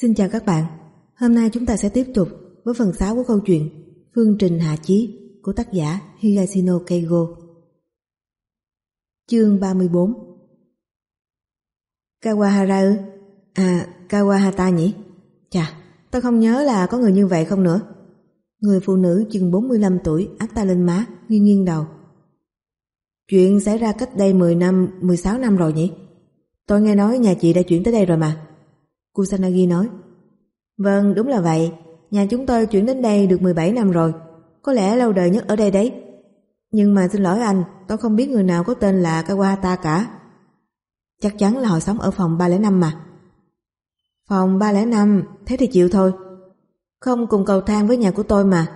Xin chào các bạn. Hôm nay chúng ta sẽ tiếp tục với phần 6 của câu chuyện Phương Trình Hạ Chí của tác giả Higashino Keigo. Chương 34 Kawahara ư? À, Kawahata nhỉ? Chà, tôi không nhớ là có người như vậy không nữa. Người phụ nữ chừng 45 tuổi áp ta lên má, nghiêng nghiêng đầu. Chuyện xảy ra cách đây 10 năm, 16 năm rồi nhỉ? Tôi nghe nói nhà chị đã chuyển tới đây rồi mà. Kusanagi nói. Vâng, đúng là vậy. Nhà chúng tôi chuyển đến đây được 17 năm rồi. Có lẽ lâu đời nhất ở đây đấy. Nhưng mà xin lỗi anh, tôi không biết người nào có tên là Kawata cả. Chắc chắn là họ sống ở phòng 305 mà. Phòng 305, thế thì chịu thôi. Không cùng cầu thang với nhà của tôi mà.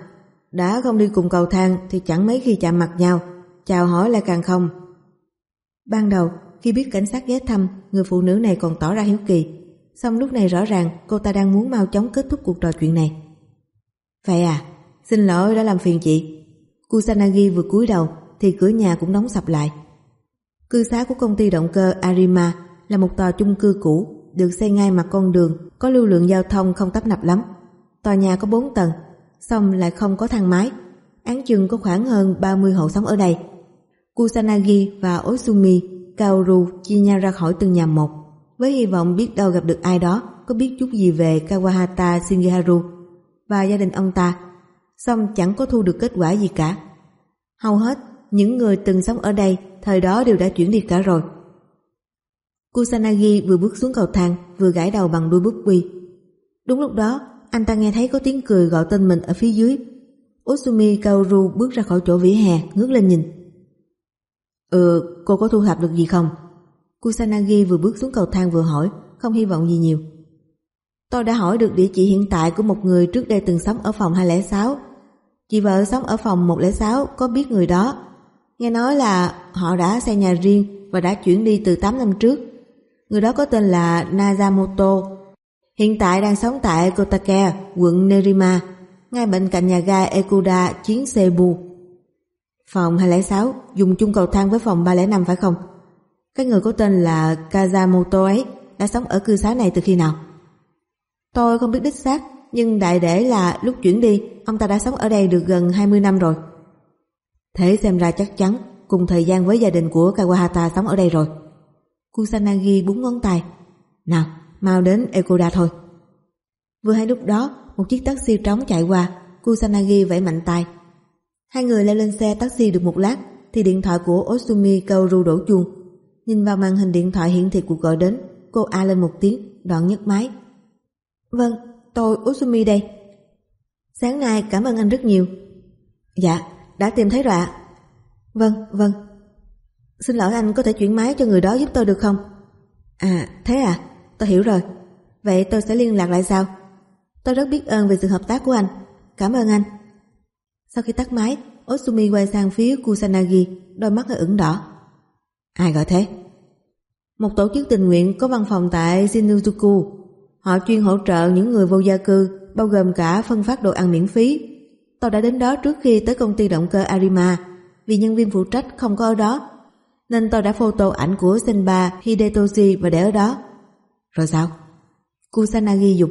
Đã không đi cùng cầu thang thì chẳng mấy khi chạm mặt nhau. Chào hỏi lại càng không. Ban đầu, khi biết cảnh sát ghé thăm, người phụ nữ này còn tỏ ra hiếu kỳ. Xong lúc này rõ ràng cô ta đang muốn mau chóng kết thúc cuộc trò chuyện này. Vậy à, xin lỗi đã làm phiền chị. Kusanagi vừa cúi đầu thì cửa nhà cũng đóng sập lại. Cư xá của công ty động cơ Arima là một tòa chung cư cũ được xây ngay mặt con đường có lưu lượng giao thông không tấp nập lắm. Tòa nhà có 4 tầng, xong lại không có thang máy. Án chừng có khoảng hơn 30 hộ sống ở đây. Kusanagi và Osumi Kaoru chia nhau ra khỏi từng nhà một với hy vọng biết đâu gặp được ai đó có biết chút gì về Kawahata Shingiharu và gia đình ông ta, xong chẳng có thu được kết quả gì cả. Hầu hết, những người từng sống ở đây thời đó đều đã chuyển đi cả rồi. Kusanagi vừa bước xuống cầu thang vừa gãi đầu bằng đuôi bút quy. Đúng lúc đó, anh ta nghe thấy có tiếng cười gọi tên mình ở phía dưới. Osumi Kaoru bước ra khỏi chỗ vỉa hè, ngước lên nhìn. Ừ, cô có thu thập được gì không? Kusanagi vừa bước xuống cầu thang vừa hỏi, không hy vọng gì nhiều. Tôi đã hỏi được địa chỉ hiện tại của một người trước đây từng sống ở phòng 206. Chị vợ sống ở phòng 106 có biết người đó. Nghe nói là họ đã xây nhà riêng và đã chuyển đi từ 8 năm trước. Người đó có tên là Nazamoto. Hiện tại đang sống tại Kotake, quận Nerima, ngay bên cạnh nhà ga Ekuda chiến Cebu. Phòng 206 dùng chung cầu thang với phòng 305 phải không? Cái người có tên là Kazamoto ấy đã sống ở cư xá này từ khi nào? Tôi không biết đích xác, nhưng đại để là lúc chuyển đi, ông ta đã sống ở đây được gần 20 năm rồi. Thế xem ra chắc chắn cùng thời gian với gia đình của Kawahata sống ở đây rồi. Kusanagi búng ngón tay. Nào, mau đến Ekoda thôi. Vừa hay lúc đó, một chiếc taxi trống chạy qua, Kusanagi vẫy mạnh tay. Hai người leo lên xe taxi được một lát, thì điện thoại của Osumi Kaoru đổ chuông. Nhìn vào màn hình điện thoại hiển thị cuộc gọi đến, cô a lên một tiếng, đoạn nhấc máy. Vâng, tôi Usumi đây. Sáng nay cảm ơn anh rất nhiều. Dạ, đã tìm thấy rồi ạ. Vâng, vâng. Xin lỗi anh có thể chuyển máy cho người đó giúp tôi được không? À, thế à, tôi hiểu rồi. Vậy tôi sẽ liên lạc lại sau. Tôi rất biết ơn về sự hợp tác của anh. Cảm ơn anh. Sau khi tắt máy, Osumi quay sang phía Kusanagi, đôi mắt hơi ửng đỏ. Ai gọi thế? Một tổ chức tình nguyện có văn phòng tại Shinjuku. Họ chuyên hỗ trợ những người vô gia cư, bao gồm cả phân phát đồ ăn miễn phí. Tôi đã đến đó trước khi tới công ty động cơ Arima, vì nhân viên phụ trách không có ở đó. Nên tôi đã photo ảnh của Senba Hidetoshi và để ở đó. Rồi sao? Kusanagi dục,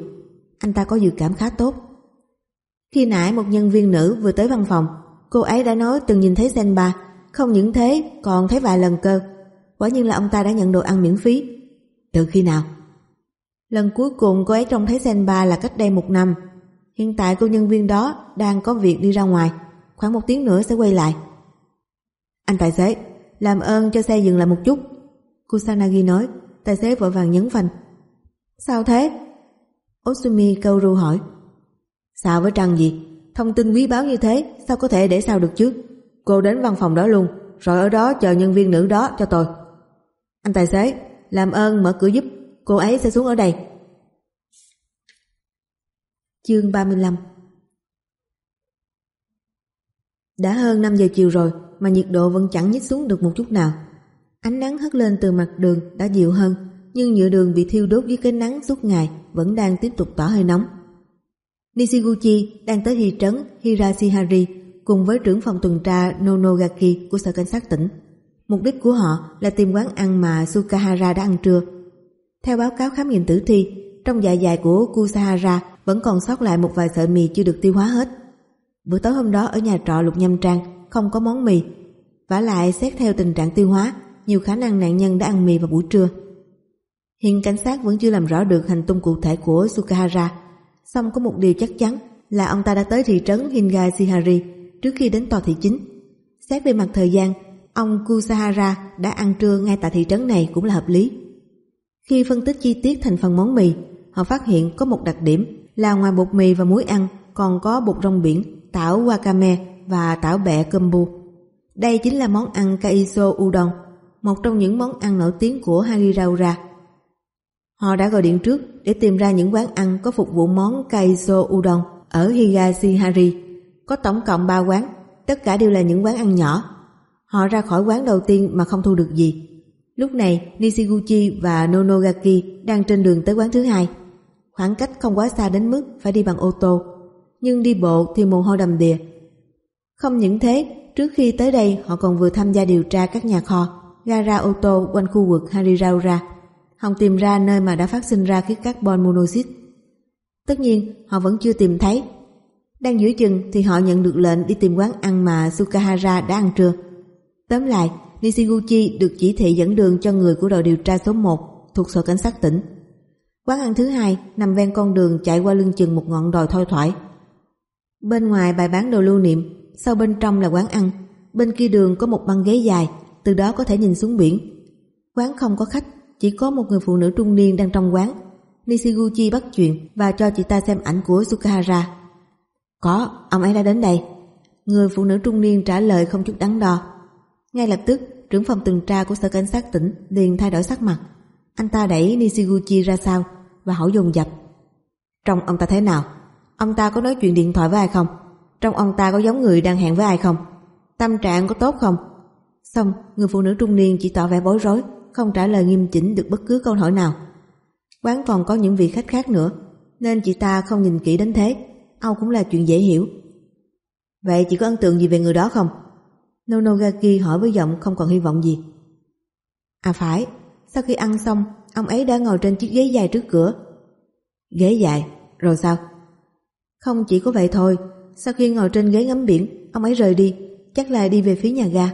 anh ta có dự cảm khá tốt. Khi nãy một nhân viên nữ vừa tới văn phòng, cô ấy đã nói từng nhìn thấy Senba, không những thế còn thấy vài lần cơ. Quả nhiên là ông ta đã nhận đồ ăn miễn phí. Từ khi nào? Lần cuối cùng cô ấy trông thấy Senba là cách đây một năm. Hiện tại cô nhân viên đó đang có việc đi ra ngoài. Khoảng một tiếng nữa sẽ quay lại. Anh tài xế, làm ơn cho xe dừng lại một chút. Kusanagi nói, tài xế vội vàng nhấn phanh. Sao thế? Osumi Kaoru hỏi. Sao với Trăng gì? Thông tin quý báu như thế, sao có thể để sao được chứ? Cô đến văn phòng đó luôn, rồi ở đó chờ nhân viên nữ đó cho tôi. Anh tài xế, làm ơn mở cửa giúp, cô ấy sẽ xuống ở đây. Chương 35 Đã hơn 5 giờ chiều rồi mà nhiệt độ vẫn chẳng nhích xuống được một chút nào. Ánh nắng hất lên từ mặt đường đã dịu hơn nhưng nhựa đường bị thiêu đốt dưới cái nắng suốt ngày vẫn đang tiếp tục tỏ hơi nóng. Nishiguchi đang tới thị trấn Hirashihari cùng với trưởng phòng tuần tra Nonogaki của sở cảnh sát tỉnh. Mục đích của họ là tìm quán ăn mà Sukahara đã ăn trưa. Theo báo cáo khám nghiệm tử thi, trong dạ dày của Kusahara vẫn còn sót lại một vài sợi mì chưa được tiêu hóa hết. Bữa tối hôm đó ở nhà trọ Lục Nhâm Trang không có món mì. vả lại xét theo tình trạng tiêu hóa, nhiều khả năng nạn nhân đã ăn mì vào buổi trưa. Hiện cảnh sát vẫn chưa làm rõ được hành tung cụ thể của Sukahara, song có một điều chắc chắn là ông ta đã tới thị trấn Hingashihari trước khi đến tòa thị chính. Xét về mặt thời gian, ông Kusahara đã ăn trưa ngay tại thị trấn này cũng là hợp lý. Khi phân tích chi tiết thành phần món mì, họ phát hiện có một đặc điểm là ngoài bột mì và muối ăn còn có bột rong biển, tảo wakame và tảo bẹ kombu. Đây chính là món ăn kaiso udon, một trong những món ăn nổi tiếng của Hariraura. Họ đã gọi điện trước để tìm ra những quán ăn có phục vụ món kaiso udon ở Higashihari. Có tổng cộng 3 quán, tất cả đều là những quán ăn nhỏ. Họ ra khỏi quán đầu tiên mà không thu được gì. Lúc này Nishiguchi và Nonogaki đang trên đường tới quán thứ hai. Khoảng cách không quá xa đến mức phải đi bằng ô tô, nhưng đi bộ thì mồ hôi đầm đìa. Không những thế, trước khi tới đây họ còn vừa tham gia điều tra các nhà kho, gara ô tô quanh khu vực Hariraura. Họ tìm ra nơi mà đã phát sinh ra khí carbon monoxide. Tất nhiên, họ vẫn chưa tìm thấy. Đang giữa chừng thì họ nhận được lệnh đi tìm quán ăn mà Sukahara đã ăn trưa. Tóm lại, Nishiguchi được chỉ thị dẫn đường cho người của đội điều tra số 1 thuộc sở cảnh sát tỉnh. Quán ăn thứ hai nằm ven con đường chạy qua lưng chừng một ngọn đồi thoi thoải. Bên ngoài bài bán đồ lưu niệm, sau bên trong là quán ăn, bên kia đường có một băng ghế dài, từ đó có thể nhìn xuống biển. Quán không có khách, chỉ có một người phụ nữ trung niên đang trong quán. Nishiguchi bắt chuyện và cho chị ta xem ảnh của Sukahara. Có, ông ấy đã đến đây. Người phụ nữ trung niên trả lời không chút đắn đo. Ngay lập tức, trưởng phòng tuần tra của sở cảnh sát tỉnh liền thay đổi sắc mặt. Anh ta đẩy Nishiguchi ra sau và hỏi dồn dập. Trong ông ta thế nào? Ông ta có nói chuyện điện thoại với ai không? Trong ông ta có giống người đang hẹn với ai không? Tâm trạng có tốt không? Xong, người phụ nữ trung niên chỉ tỏ vẻ bối rối, không trả lời nghiêm chỉnh được bất cứ câu hỏi nào. Quán còn có những vị khách khác nữa, nên chị ta không nhìn kỹ đến thế. Âu cũng là chuyện dễ hiểu. Vậy chị có ấn tượng gì về người đó không? Nonogaki hỏi với giọng không còn hy vọng gì. À phải, sau khi ăn xong, ông ấy đã ngồi trên chiếc ghế dài trước cửa. Ghế dài, rồi sao? Không chỉ có vậy thôi, sau khi ngồi trên ghế ngắm biển, ông ấy rời đi, chắc là đi về phía nhà ga.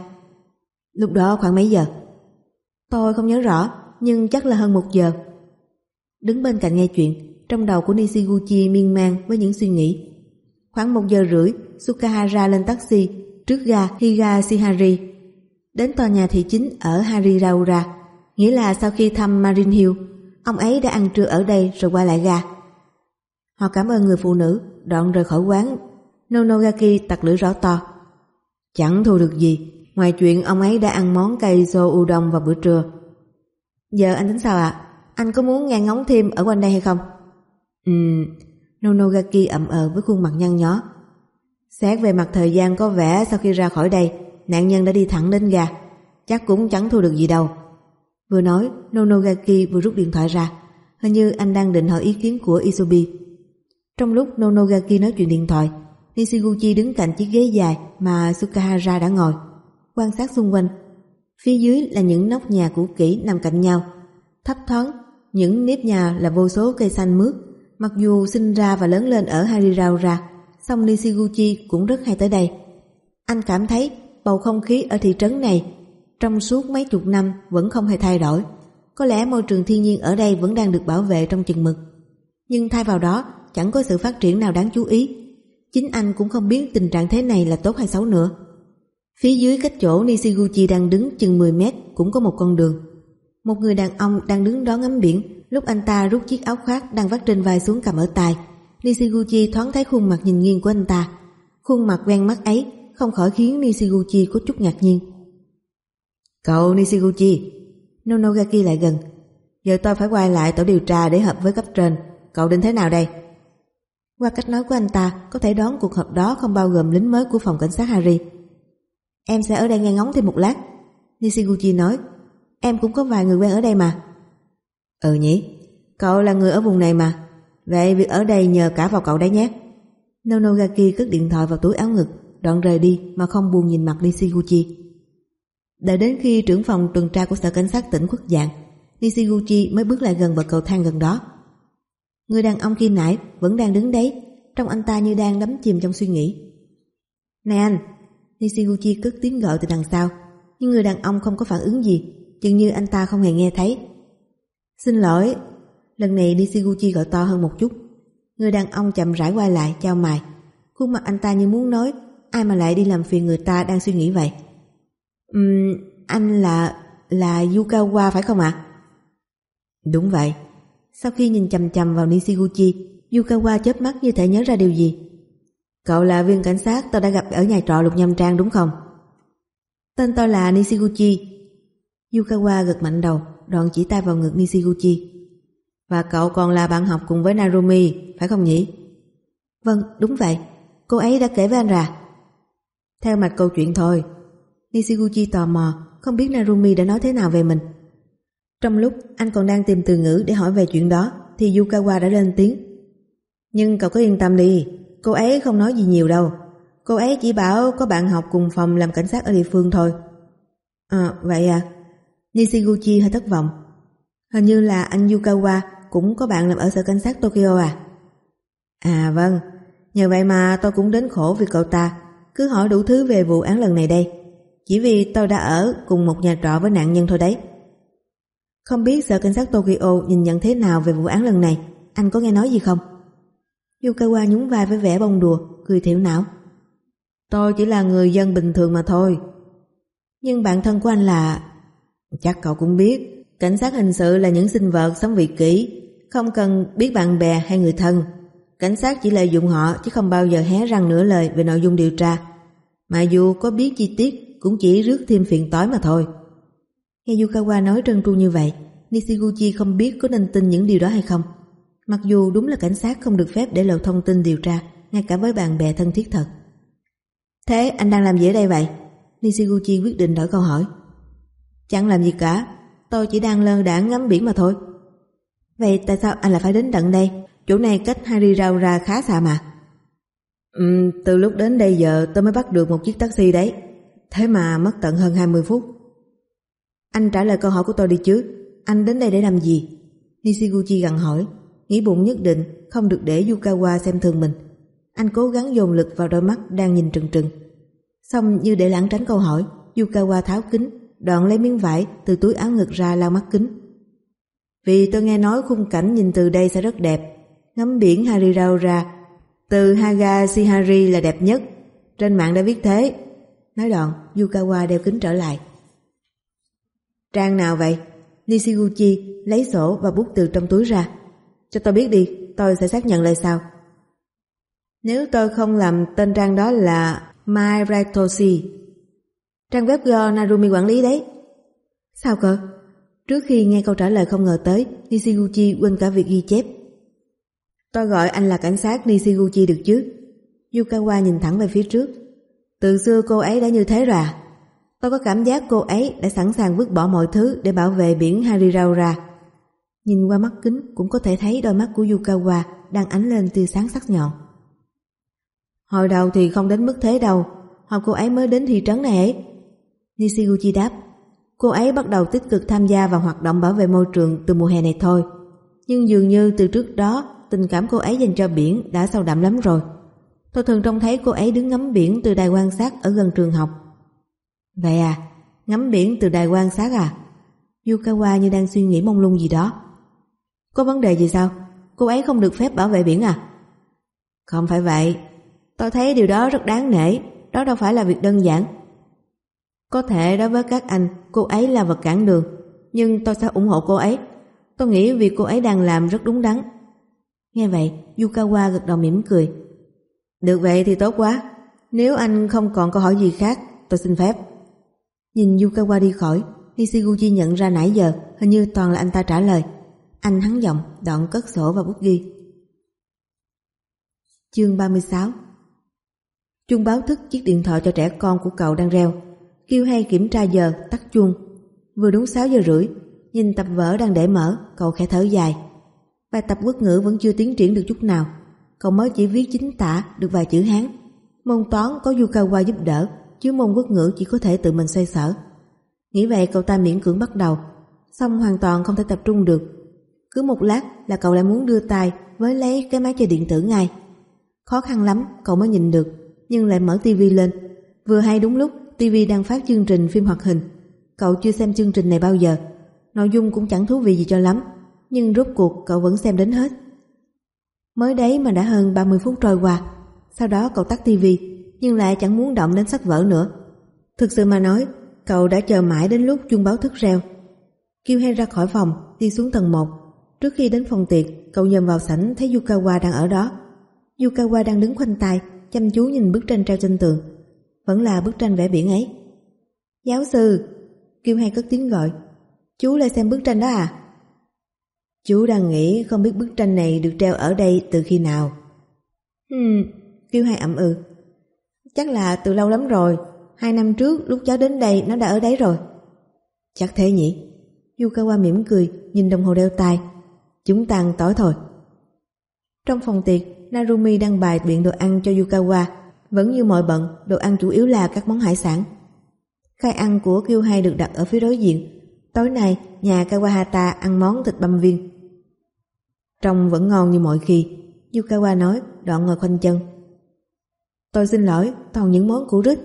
Lúc đó khoảng mấy giờ? Tôi không nhớ rõ, nhưng chắc là hơn một giờ. Đứng bên cạnh nghe chuyện, trong đầu của Nishiguchi miên man với những suy nghĩ. Khoảng một giờ rưỡi, Sukahara lên taxi trước ga Higashihari đến tòa nhà thị chính ở Hariraura, nghĩa là sau khi thăm Marin Hill, ông ấy đã ăn trưa ở đây rồi quay lại ga. Họ cảm ơn người phụ nữ, đoạn rời khỏi quán. Nonogaki tặc lưỡi rõ to. Chẳng thu được gì, ngoài chuyện ông ấy đã ăn món cây so udon vào bữa trưa. Giờ anh tính sao ạ? Anh có muốn nghe ngóng thêm ở quanh đây hay không? Ừm, Nonogaki ậm ờ với khuôn mặt nhăn nhó. Xét về mặt thời gian có vẻ sau khi ra khỏi đây, nạn nhân đã đi thẳng đến gà Chắc cũng chẳng thu được gì đâu. Vừa nói, Nonogaki vừa rút điện thoại ra. Hình như anh đang định hỏi ý kiến của Isobi. Trong lúc Nonogaki nói chuyện điện thoại, Nishiguchi đứng cạnh chiếc ghế dài mà Sukahara đã ngồi, quan sát xung quanh. Phía dưới là những nóc nhà cũ kỹ nằm cạnh nhau. Thấp thoáng, những nếp nhà là vô số cây xanh mướt, mặc dù sinh ra và lớn lên ở Hariraura, song Nishiguchi cũng rất hay tới đây. Anh cảm thấy bầu không khí ở thị trấn này trong suốt mấy chục năm vẫn không hề thay đổi. Có lẽ môi trường thiên nhiên ở đây vẫn đang được bảo vệ trong chừng mực. Nhưng thay vào đó, chẳng có sự phát triển nào đáng chú ý. Chính anh cũng không biết tình trạng thế này là tốt hay xấu nữa. Phía dưới cách chỗ Nishiguchi đang đứng chừng 10 mét cũng có một con đường. Một người đàn ông đang đứng đó ngắm biển, lúc anh ta rút chiếc áo khoác đang vắt trên vai xuống cầm ở tay. Nishiguchi thoáng thấy khuôn mặt nhìn nghiêng của anh ta. Khuôn mặt quen mắt ấy không khỏi khiến Nishiguchi có chút ngạc nhiên. Cậu Nishiguchi, Nonogaki lại gần. Giờ tôi phải quay lại tổ điều tra để hợp với cấp trên. Cậu định thế nào đây? Qua cách nói của anh ta, có thể đoán cuộc họp đó không bao gồm lính mới của phòng cảnh sát Harry. Em sẽ ở đây nghe ngóng thêm một lát. Nishiguchi nói, em cũng có vài người quen ở đây mà. Ừ nhỉ, cậu là người ở vùng này mà. Vậy việc ở đây nhờ cả vào cậu đấy nhé. Nonogaki cất điện thoại vào túi áo ngực, đoạn rời đi mà không buồn nhìn mặt Nishiguchi. Đợi đến khi trưởng phòng tuần tra của sở cảnh sát tỉnh khuất dạng, Nishiguchi mới bước lại gần bậc cầu thang gần đó. Người đàn ông khi nãy vẫn đang đứng đấy, trong anh ta như đang đắm chìm trong suy nghĩ. Này anh, Nishiguchi cất tiếng gọi từ đằng sau, nhưng người đàn ông không có phản ứng gì, chừng như anh ta không hề nghe thấy. Xin lỗi, lần này Nishiguchi gọi to hơn một chút. Người đàn ông chậm rãi quay lại, chào mày. Khuôn mặt anh ta như muốn nói, ai mà lại đi làm phiền người ta đang suy nghĩ vậy. Uhm, anh là... là Yukawa phải không ạ? Đúng vậy. Sau khi nhìn chầm chầm vào Nishiguchi, Yukawa chớp mắt như thể nhớ ra điều gì. Cậu là viên cảnh sát tôi đã gặp ở nhà trọ Lục Nhâm Trang đúng không? Tên tôi là Nishiguchi. Yukawa gật mạnh đầu, đoạn chỉ tay vào ngực Nishiguchi. Và cậu còn là bạn học cùng với Narumi, phải không nhỉ? Vâng, đúng vậy. Cô ấy đã kể với anh ra. Theo mạch câu chuyện thôi. Nishiguchi tò mò, không biết Narumi đã nói thế nào về mình. Trong lúc anh còn đang tìm từ ngữ để hỏi về chuyện đó, thì Yukawa đã lên tiếng. Nhưng cậu có yên tâm đi, cô ấy không nói gì nhiều đâu. Cô ấy chỉ bảo có bạn học cùng phòng làm cảnh sát ở địa phương thôi. À, vậy à? Nishiguchi hơi thất vọng. Hình như là anh Yukawa cũng có bạn làm ở sở cảnh sát Tokyo à? À vâng, nhờ vậy mà tôi cũng đến khổ vì cậu ta, cứ hỏi đủ thứ về vụ án lần này đây. Chỉ vì tôi đã ở cùng một nhà trọ với nạn nhân thôi đấy. Không biết sở cảnh sát Tokyo nhìn nhận thế nào về vụ án lần này, anh có nghe nói gì không? Yukawa nhún vai với vẻ bông đùa, cười thiểu não. Tôi chỉ là người dân bình thường mà thôi. Nhưng bạn thân của anh là... Chắc cậu cũng biết, cảnh sát hình sự là những sinh vật sống vị kỷ, không cần biết bạn bè hay người thân. Cảnh sát chỉ lợi dụng họ chứ không bao giờ hé răng nửa lời về nội dung điều tra. Mà dù có biết chi tiết cũng chỉ rước thêm phiền tối mà thôi. Nghe Yukawa nói trân tru như vậy, Nishiguchi không biết có nên tin những điều đó hay không. Mặc dù đúng là cảnh sát không được phép để lộ thông tin điều tra, ngay cả với bạn bè thân thiết thật. Thế anh đang làm gì ở đây vậy? Nishiguchi quyết định đổi câu hỏi. Chẳng làm gì cả, tôi chỉ đang lơ đãng ngắm biển mà thôi. Vậy tại sao anh lại phải đến tận đây? Chỗ này cách Hariraura khá xa mà. Ừ, từ lúc đến đây giờ tôi mới bắt được một chiếc taxi đấy. Thế mà mất tận hơn 20 phút. Anh trả lời câu hỏi của tôi đi chứ. Anh đến đây để làm gì? Nishiguchi gằn hỏi. Nghĩ bụng nhất định không được để Yukawa xem thường mình. Anh cố gắng dồn lực vào đôi mắt đang nhìn trừng trừng. Xong như để lãng tránh câu hỏi, Yukawa tháo kính, đoạn lấy miếng vải từ túi áo ngực ra lau mắt kính. Vì tôi nghe nói khung cảnh nhìn từ đây sẽ rất đẹp. Ngắm biển Hariraura từ Haga Shihari là đẹp nhất. Trên mạng đã viết thế. Nói đoạn, Yukawa đeo kính trở lại. Trang nào vậy? Nishiguchi lấy sổ và bút từ trong túi ra. Cho tôi biết đi, tôi sẽ xác nhận lời sau. Nếu tôi không làm tên trang đó là My Raitoshi, trang web do Narumi quản lý đấy. Sao cơ? Trước khi nghe câu trả lời không ngờ tới, Nishiguchi quên cả việc ghi chép. Tôi gọi anh là cảnh sát Nishiguchi được chứ? Yukawa nhìn thẳng về phía trước. Từ xưa cô ấy đã như thế rồi à? Tôi có cảm giác cô ấy đã sẵn sàng vứt bỏ mọi thứ để bảo vệ biển Hariraura. Nhìn qua mắt kính cũng có thể thấy đôi mắt của Yukawa đang ánh lên tia sáng sắc nhọn. Hồi đầu thì không đến mức thế đâu, hồi cô ấy mới đến thị trấn này ấy. Nishiguchi đáp, cô ấy bắt đầu tích cực tham gia vào hoạt động bảo vệ môi trường từ mùa hè này thôi. Nhưng dường như từ trước đó tình cảm cô ấy dành cho biển đã sâu đậm lắm rồi. Tôi thường trông thấy cô ấy đứng ngắm biển từ đài quan sát ở gần trường học. Vậy à, ngắm biển từ đài quan sát à? Yukawa như đang suy nghĩ mông lung gì đó. Có vấn đề gì sao? Cô ấy không được phép bảo vệ biển à? Không phải vậy. Tôi thấy điều đó rất đáng nể. Đó đâu phải là việc đơn giản. Có thể đối với các anh, cô ấy là vật cản đường. Nhưng tôi sẽ ủng hộ cô ấy. Tôi nghĩ việc cô ấy đang làm rất đúng đắn. Nghe vậy, Yukawa gật đầu mỉm cười. Được vậy thì tốt quá. Nếu anh không còn câu hỏi gì khác, tôi xin phép. Nhìn Yukawa đi khỏi, Nishiguchi nhận ra nãy giờ hình như toàn là anh ta trả lời. Anh hắn giọng, đoạn cất sổ và bút ghi. Chương 36 trung báo thức chiếc điện thoại cho trẻ con của cậu đang reo. Kêu hay kiểm tra giờ, tắt chuông. Vừa đúng 6 giờ rưỡi, nhìn tập vở đang để mở, cậu khẽ thở dài. Bài tập quốc ngữ vẫn chưa tiến triển được chút nào. Cậu mới chỉ viết chính tả được vài chữ Hán. Môn toán có Yukawa giúp đỡ, chứ môn quốc ngữ chỉ có thể tự mình xoay sở. Nghĩ vậy cậu ta miễn cưỡng bắt đầu, xong hoàn toàn không thể tập trung được Cứ một lát là cậu lại muốn đưa tay với lấy cái máy chơi điện tử ngay. Khó khăn lắm cậu mới nhìn được, nhưng lại mở tivi lên. Vừa hay đúng lúc tivi đang phát chương trình phim hoạt hình. Cậu chưa xem chương trình này bao giờ. Nội dung cũng chẳng thú vị gì cho lắm, nhưng rốt cuộc cậu vẫn xem đến hết. Mới đấy mà đã hơn 30 phút trôi qua, sau đó cậu tắt tivi, nhưng lại chẳng muốn động đến sách vở nữa. Thực sự mà nói, cậu đã chờ mãi đến lúc chuông báo thức reo. Kêu hay ra khỏi phòng, đi xuống tầng 1. Trước khi đến phòng tiệc, cậu nhầm vào sảnh thấy Yukawa đang ở đó. Yukawa đang đứng khoanh tay, chăm chú nhìn bức tranh treo trên tường. Vẫn là bức tranh vẽ biển ấy. Giáo sư! Kêu hay cất tiếng gọi. Chú lại xem bức tranh đó à? Chú đang nghĩ không biết bức tranh này được treo ở đây từ khi nào. Hmm, Kêu hay ậm ừ. Chắc là từ lâu lắm rồi, hai năm trước lúc cháu đến đây nó đã ở đấy rồi. Chắc thế nhỉ? Yukawa mỉm cười, nhìn đồng hồ đeo tay. Chúng ta ăn tối thôi. Trong phòng tiệc, Narumi đang bài biện đồ ăn cho Yukawa. Vẫn như mọi bận, đồ ăn chủ yếu là các món hải sản. Khai ăn của Kyohei được đặt ở phía đối diện. Tối nay, nhà Kawahata ăn món thịt băm viên. Trông vẫn ngon như mọi khi. Yukawa nói, đoạn ngồi khoanh chân. Tôi xin lỗi, toàn những món củ rích.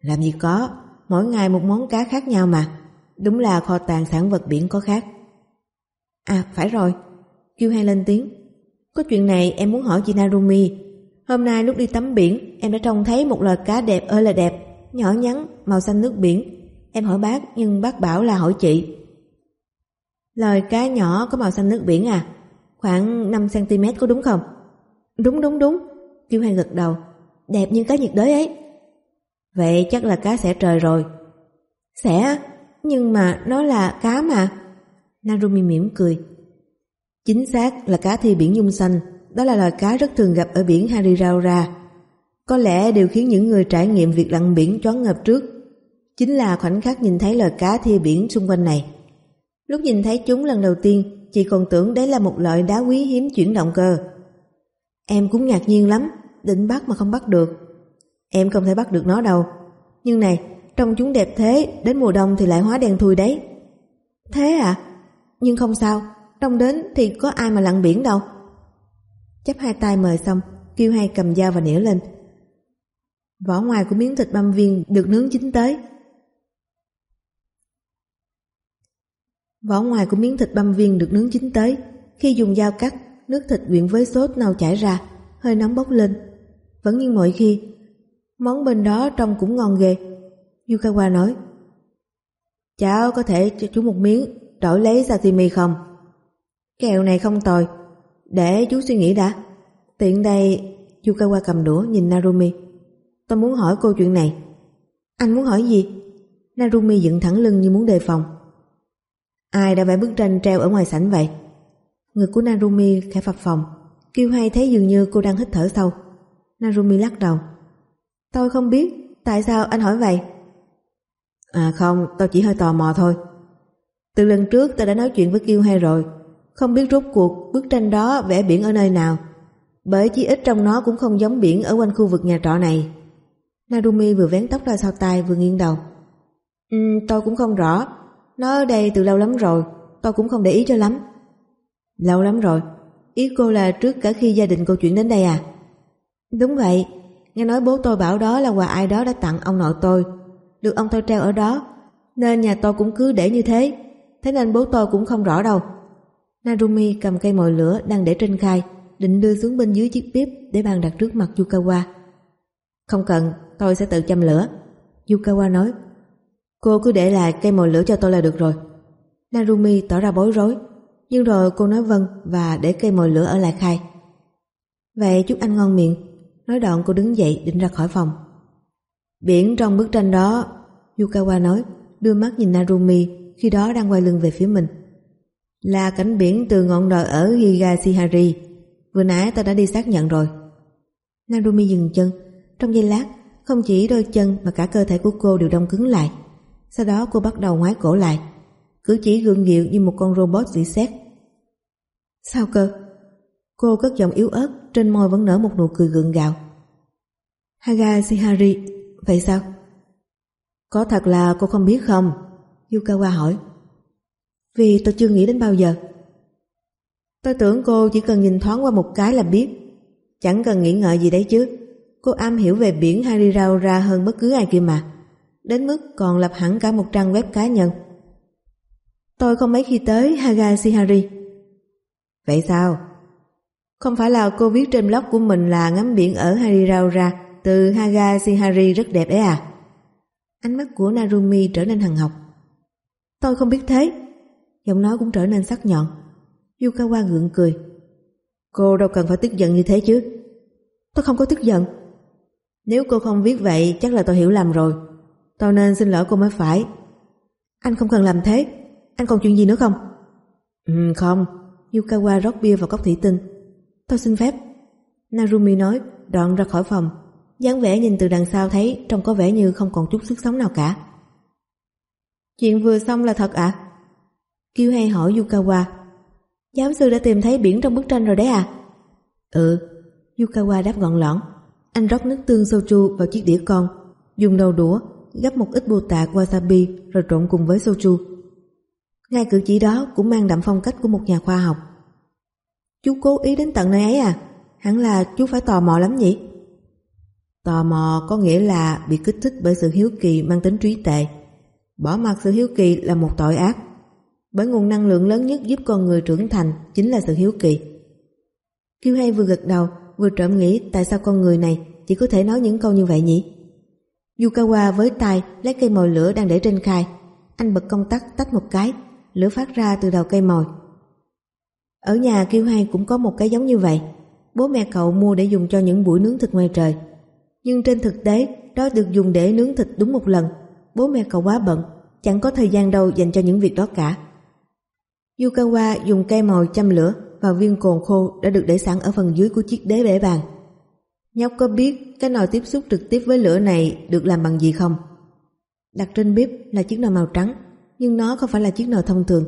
Làm gì có, mỗi ngày một món cá khác nhau mà. Đúng là kho tàng sản vật biển có khác. À, phải rồi. Kiêu Hai lên tiếng. Có chuyện này em muốn hỏi chị Narumi. Hôm nay lúc đi tắm biển, em đã trông thấy một loài cá đẹp ơi là đẹp, nhỏ nhắn, màu xanh nước biển. Em hỏi bác, nhưng bác bảo là hỏi chị. Loài cá nhỏ có màu xanh nước biển à? Khoảng 5cm có đúng không? Đúng đúng đúng. Kiều Hoàng gật đầu. Đẹp như cá nhiệt đới ấy. Vậy chắc là cá sẻ trời rồi. Sẻ? Nhưng mà nó là cá mà. Narumi mỉm cười. Chính xác là cá thi biển nhung xanh. Đó là loài cá rất thường gặp ở biển Hariraura. Có lẽ điều khiến những người trải nghiệm việc lặn biển choáng ngợp trước chính là khoảnh khắc nhìn thấy loài cá thi biển xung quanh này. Lúc nhìn thấy chúng lần đầu tiên, chị còn tưởng đấy là một loại đá quý hiếm chuyển động cơ. Em cũng ngạc nhiên lắm, định bắt mà không bắt được. Em không thể bắt được nó đâu. Nhưng này, trông chúng đẹp thế, đến mùa đông thì lại hóa đen thui đấy. Thế à? Nhưng không sao, đông đến thì có ai mà lặn biển đâu. Chấp hai tay mời xong, kêu hai cầm dao và nĩa lên. Vỏ ngoài của miếng thịt băm viên được nướng chín tới. Vỏ ngoài của miếng thịt băm viên được nướng chín tới. Khi dùng dao cắt, nước thịt quyện với sốt nâu chảy ra, hơi nóng bốc lên. Vẫn như mọi khi, món bên đó trông cũng ngon ghê. Yukawa nói, Cháu có thể cho chú một miếng, đổi lấy sashimi không? Kẹo này không tồi, để chú suy nghĩ đã. Tiện đây, Yukawa cầm đũa nhìn Narumi. Tôi muốn hỏi cô chuyện này. Anh muốn hỏi gì? Narumi dựng thẳng lưng như muốn đề phòng. Ai đã vẽ bức tranh treo ở ngoài sảnh vậy? Ngực của Narumi khẽ phập phòng. Kiêu hay thấy dường như cô đang hít thở sâu. Narumi lắc đầu. Tôi không biết, tại sao anh hỏi vậy? À không, tôi chỉ hơi tò mò thôi. Từ lần trước tôi đã nói chuyện với Kiêu hay rồi, không biết rốt cuộc bức tranh đó vẽ biển ở nơi nào. Bởi chí ít trong nó cũng không giống biển ở quanh khu vực nhà trọ này. Narumi vừa vén tóc ra sau tai vừa nghiêng đầu. Ừ, tôi cũng không rõ. Nó ở đây từ lâu lắm rồi, tôi cũng không để ý cho lắm. Lâu lắm rồi, ý cô là trước cả khi gia đình cô chuyển đến đây à? Đúng vậy, nghe nói bố tôi bảo đó là quà ai đó đã tặng ông nội tôi. Được ông tôi treo ở đó, nên nhà tôi cũng cứ để như thế. Thế nên bố tôi cũng không rõ đâu. Narumi cầm cây mồi lửa đang để trên khai, định đưa xuống bên dưới chiếc bếp để bàn đặt trước mặt Yukawa. Không cần, tôi sẽ tự châm lửa. Yukawa nói, cô cứ để lại cây mồi lửa cho tôi là được rồi. Narumi tỏ ra bối rối, nhưng rồi cô nói vâng và để cây mồi lửa ở lại khai. Vậy chúc anh ngon miệng. Nói đoạn cô đứng dậy định ra khỏi phòng. Biển trong bức tranh đó, Yukawa nói, đưa mắt nhìn Narumi khi đó đang quay lưng về phía mình. Là cảnh biển từ ngọn đồi ở Higashihari. Vừa nãy ta đã đi xác nhận rồi. Narumi dừng chân. Trong giây lát, không chỉ đôi chân mà cả cơ thể của cô đều đông cứng lại. Sau đó cô bắt đầu ngoái cổ lại. Cử chỉ gượng gịu như một con robot dị xét. Sao cơ? Cô cất giọng yếu ớt, trên môi vẫn nở một nụ cười gượng gạo. Hagashihari, vậy sao? Có thật là cô không biết không? Yukawa hỏi. Vì tôi chưa nghĩ đến bao giờ. Tôi tưởng cô chỉ cần nhìn thoáng qua một cái là biết. Chẳng cần nghĩ ngợi gì đấy chứ. Cô am hiểu về biển Hariraura hơn bất cứ ai kia mà. Đến mức còn lập hẳn cả một trang web cá nhân. Tôi không mấy khi tới Hagashihari. Vậy sao? Không phải là cô viết trên blog của mình là ngắm biển ở Hariraura từ Hagashihari rất đẹp đấy à? Ánh mắt của Narumi trở nên hằng học. Tôi không biết thế. Giọng nói cũng trở nên sắc nhọn. Yukawa gượng cười. Cô đâu cần phải tức giận như thế chứ. Tôi không có tức giận. Nếu cô không viết vậy chắc là tôi hiểu lầm rồi. Tôi nên xin lỗi cô mới phải. Anh không cần làm thế. Anh còn chuyện gì nữa không? Ừ không. Yukawa rót bia vào cốc thủy tinh. Tôi xin phép. Narumi nói, đoạn ra khỏi phòng. dáng vẻ nhìn từ đằng sau thấy trông có vẻ như không còn chút sức sống nào cả. Chuyện vừa xong là thật ạ? À? Kiêu hay hỏi Yukawa. Giáo sư đã tìm thấy biển trong bức tranh rồi đấy à? Ừ. Yukawa đáp gọn lõn. Anh rót nước tương soju vào chiếc đĩa con, dùng đầu đũa, gấp một ít bồ tạt wasabi rồi trộn cùng với soju. Ngay cử chỉ đó cũng mang đậm phong cách của một nhà khoa học. Chú cố ý đến tận nơi ấy à? Hẳn là chú phải tò mò lắm nhỉ? Tò mò có nghĩa là bị kích thích bởi sự hiếu kỳ mang tính trí tệ. Bỏ mặc sự hiếu kỳ là một tội ác. Bởi nguồn năng lượng lớn nhất giúp con người trưởng thành chính là sự hiếu kỳ. Kiêu hay vừa gật đầu vừa trộm nghĩ tại sao con người này chỉ có thể nói những câu như vậy nhỉ? Yukawa với tay lấy cây mồi lửa đang để trên khai. Anh bật công tắc tách một cái, lửa phát ra từ đầu cây mồi. Ở nhà Kiêu Hai cũng có một cái giống như vậy. Bố mẹ cậu mua để dùng cho những buổi nướng thịt ngoài trời. Nhưng trên thực tế, đó được dùng để nướng thịt đúng một lần. Bố mẹ cậu quá bận, chẳng có thời gian đâu dành cho những việc đó cả. Yukawa dùng cây mồi châm lửa vào viên cồn khô đã được để sẵn ở phần dưới của chiếc đế bể bàn. Nhóc có biết cái nồi tiếp xúc trực tiếp với lửa này được làm bằng gì không? Đặt trên bếp là chiếc nồi màu trắng, nhưng nó không phải là chiếc nồi thông thường.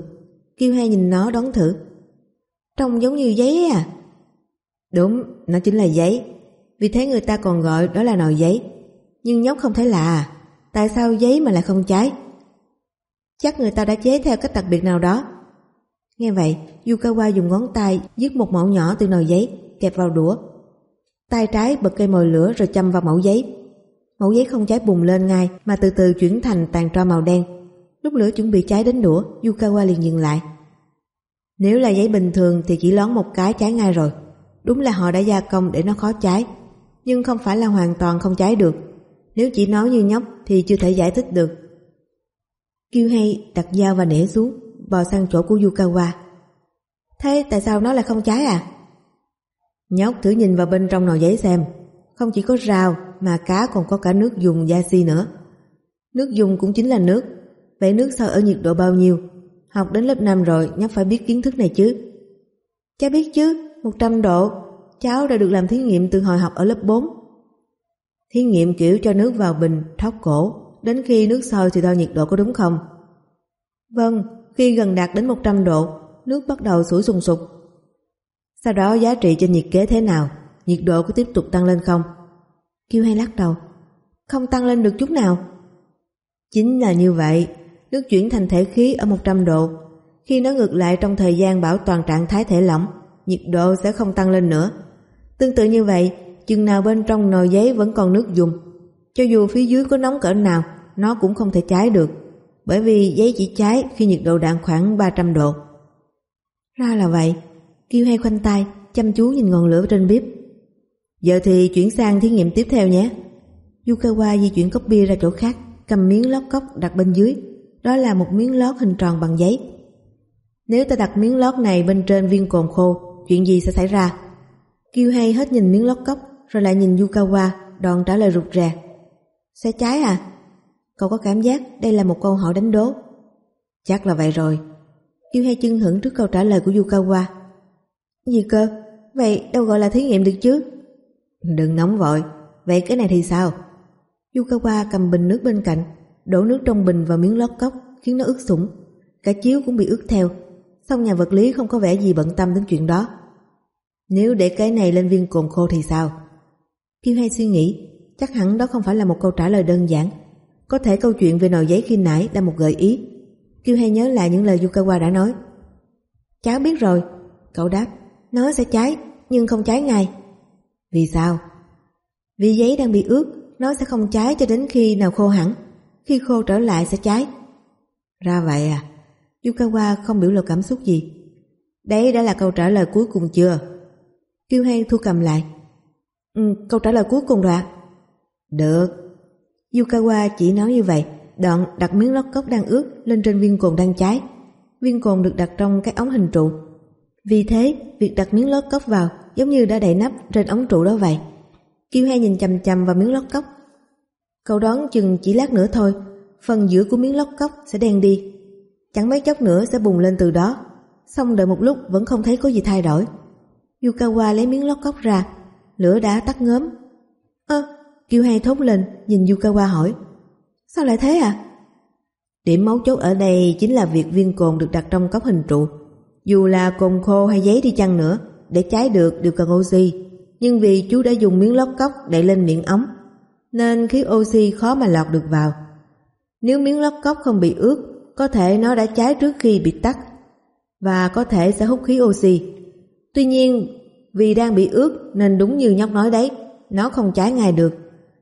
Kiêu hay nhìn nó đón thử. Trông giống như giấy à? Đúng, nó chính là giấy. Vì thế người ta còn gọi đó là nồi giấy. Nhưng nhóc không thấy lạ à? Tại sao giấy mà lại không cháy? Chắc người ta đã chế theo cách đặc biệt nào đó. Nghe vậy, Yukawa dùng ngón tay dứt một mẫu nhỏ từ nồi giấy, kẹp vào đũa. Tay trái bật cây mồi lửa rồi châm vào mẫu giấy. Mẫu giấy không cháy bùng lên ngay mà từ từ chuyển thành tàn tro màu đen. Lúc lửa chuẩn bị cháy đến đũa, Yukawa liền dừng lại. Nếu là giấy bình thường thì chỉ lón một cái cháy ngay rồi. Đúng là họ đã gia công để nó khó cháy. Nhưng không phải là hoàn toàn không cháy được. Nếu chỉ nói như nhóc thì chưa thể giải thích được. Kiêu hay đặt dao và nẻ xuống, bò sang chỗ của Yukawa. Thế tại sao nó lại không cháy à? Nhóc thử nhìn vào bên trong nồi giấy xem. Không chỉ có rau mà cá còn có cả nước dùng Yasi nữa. Nước dùng cũng chính là nước. Vậy nước sôi ở nhiệt độ bao nhiêu? Học đến lớp 5 rồi, nhóc phải biết kiến thức này chứ. Cháu biết chứ, 100 độ. Cháu đã được làm thí nghiệm từ hồi học ở lớp 4. Thí nghiệm kiểu cho nước vào bình, thóc cổ, đến khi nước sôi thì đo nhiệt độ có đúng không? Vâng, khi gần đạt đến 100 độ, nước bắt đầu sủi sùng sục. Sau đó giá trị trên nhiệt kế thế nào? Nhiệt độ có tiếp tục tăng lên không? Kiêu hay lắc đầu. Không tăng lên được chút nào. Chính là như vậy, nước chuyển thành thể khí ở 100 độ. Khi nó ngược lại trong thời gian bảo toàn trạng thái thể lỏng, nhiệt độ sẽ không tăng lên nữa. Tương tự như vậy, chừng nào bên trong nồi giấy vẫn còn nước dùng. Cho dù phía dưới có nóng cỡ nào, nó cũng không thể cháy được, bởi vì giấy chỉ cháy khi nhiệt độ đạt khoảng 300 độ. Ra là vậy, Kiêu hay khoanh tay, chăm chú nhìn ngọn lửa trên bếp. Giờ thì chuyển sang thí nghiệm tiếp theo nhé. Yukawa di chuyển cốc bia ra chỗ khác, cầm miếng lót cốc đặt bên dưới. Đó là một miếng lót hình tròn bằng giấy. Nếu ta đặt miếng lót này bên trên viên cồn khô, chuyện gì sẽ xảy ra? Kiêu hay hết nhìn miếng lót cốc, rồi lại nhìn Yukawa, đòn trả lời rụt rè. Sẽ cháy à? Cậu có cảm giác đây là một câu hỏi đánh đố. Chắc là vậy rồi. Kiêu hay chân hững trước câu trả lời của Yukawa. Gì cơ? Vậy đâu gọi là thí nghiệm được chứ? Đừng nóng vội. Vậy cái này thì sao? Yukawa cầm bình nước bên cạnh, đổ nước trong bình vào miếng lót cốc khiến nó ướt sũng. Cả chiếu cũng bị ướt theo. Xong nhà vật lý không có vẻ gì bận tâm đến chuyện đó. Nếu để cái này lên viên cồn khô thì sao? Kiêu hay suy nghĩ, chắc hẳn đó không phải là một câu trả lời đơn giản. Có thể câu chuyện về nồi giấy khi nãy là một gợi ý. Kiêu hay nhớ lại những lời Yukawa đã nói. Cháu biết rồi, Cậu đáp, nó sẽ cháy, nhưng không cháy ngay. Vì sao? Vì giấy đang bị ướt, nó sẽ không cháy cho đến khi nào khô hẳn. Khi khô trở lại sẽ cháy. Ra vậy à? Yukawa không biểu lộ cảm xúc gì. Đấy đã là câu trả lời cuối cùng chưa? Kiêu Hay thu cầm lại. Ừ, câu trả lời cuối cùng rồi ạ. Được. Yukawa chỉ nói như vậy, đoạn đặt miếng lót cốc đang ướt lên trên viên cồn đang cháy. Viên cồn được đặt trong cái ống hình trụ. Vì thế, việc đặt miếng lót cốc vào giống như đã đậy nắp trên ống trụ đó vậy. Kiêu He nhìn chầm chầm vào miếng lót cốc. Cậu đoán chừng chỉ lát nữa thôi, phần giữa của miếng lót cốc sẽ đen đi. Chẳng mấy chốc nữa sẽ bùng lên từ đó. Xong đợi một lúc vẫn không thấy có gì thay đổi. Yukawa lấy miếng lót cốc ra, lửa đã tắt ngớm. Ơ, Kiêu thốt lên, nhìn Yukawa hỏi. Sao lại thế à? Điểm mấu chốt ở đây chính là việc viên cồn được đặt trong cốc hình trụ. Dù là cồn khô hay giấy đi chăng nữa, để cháy được đều cần oxy. Nhưng vì chú đã dùng miếng lót cốc đậy lên miệng ống, nên khí oxy khó mà lọt được vào. Nếu miếng lót cốc không bị ướt, có thể nó đã cháy trước khi bị tắt và có thể sẽ hút khí oxy. Tuy nhiên, vì đang bị ướt nên đúng như nhóc nói đấy, nó không cháy ngay được.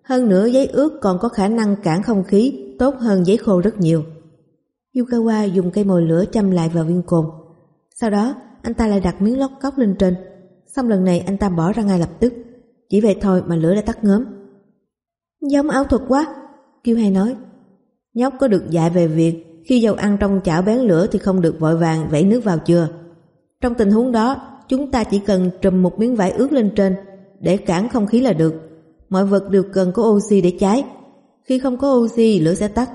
Hơn nữa giấy ướt còn có khả năng cản không khí tốt hơn giấy khô rất nhiều. Yukawa dùng cây mồi lửa châm lại vào viên cồn. Sau đó, anh ta lại đặt miếng lót cốc lên trên. Xong lần này anh ta bỏ ra ngay lập tức. Chỉ vậy thôi mà lửa đã tắt ngớm. Giống ảo thuật quá, Kiêu hay nói. Nhóc có được dạy về việc khi dầu ăn trong chảo bén lửa thì không được vội vàng vẩy nước vào chưa? Trong tình huống đó, chúng ta chỉ cần trùm một miếng vải ướt lên trên để cản không khí là được. Mọi vật đều cần có oxy để cháy. Khi không có oxy, lửa sẽ tắt.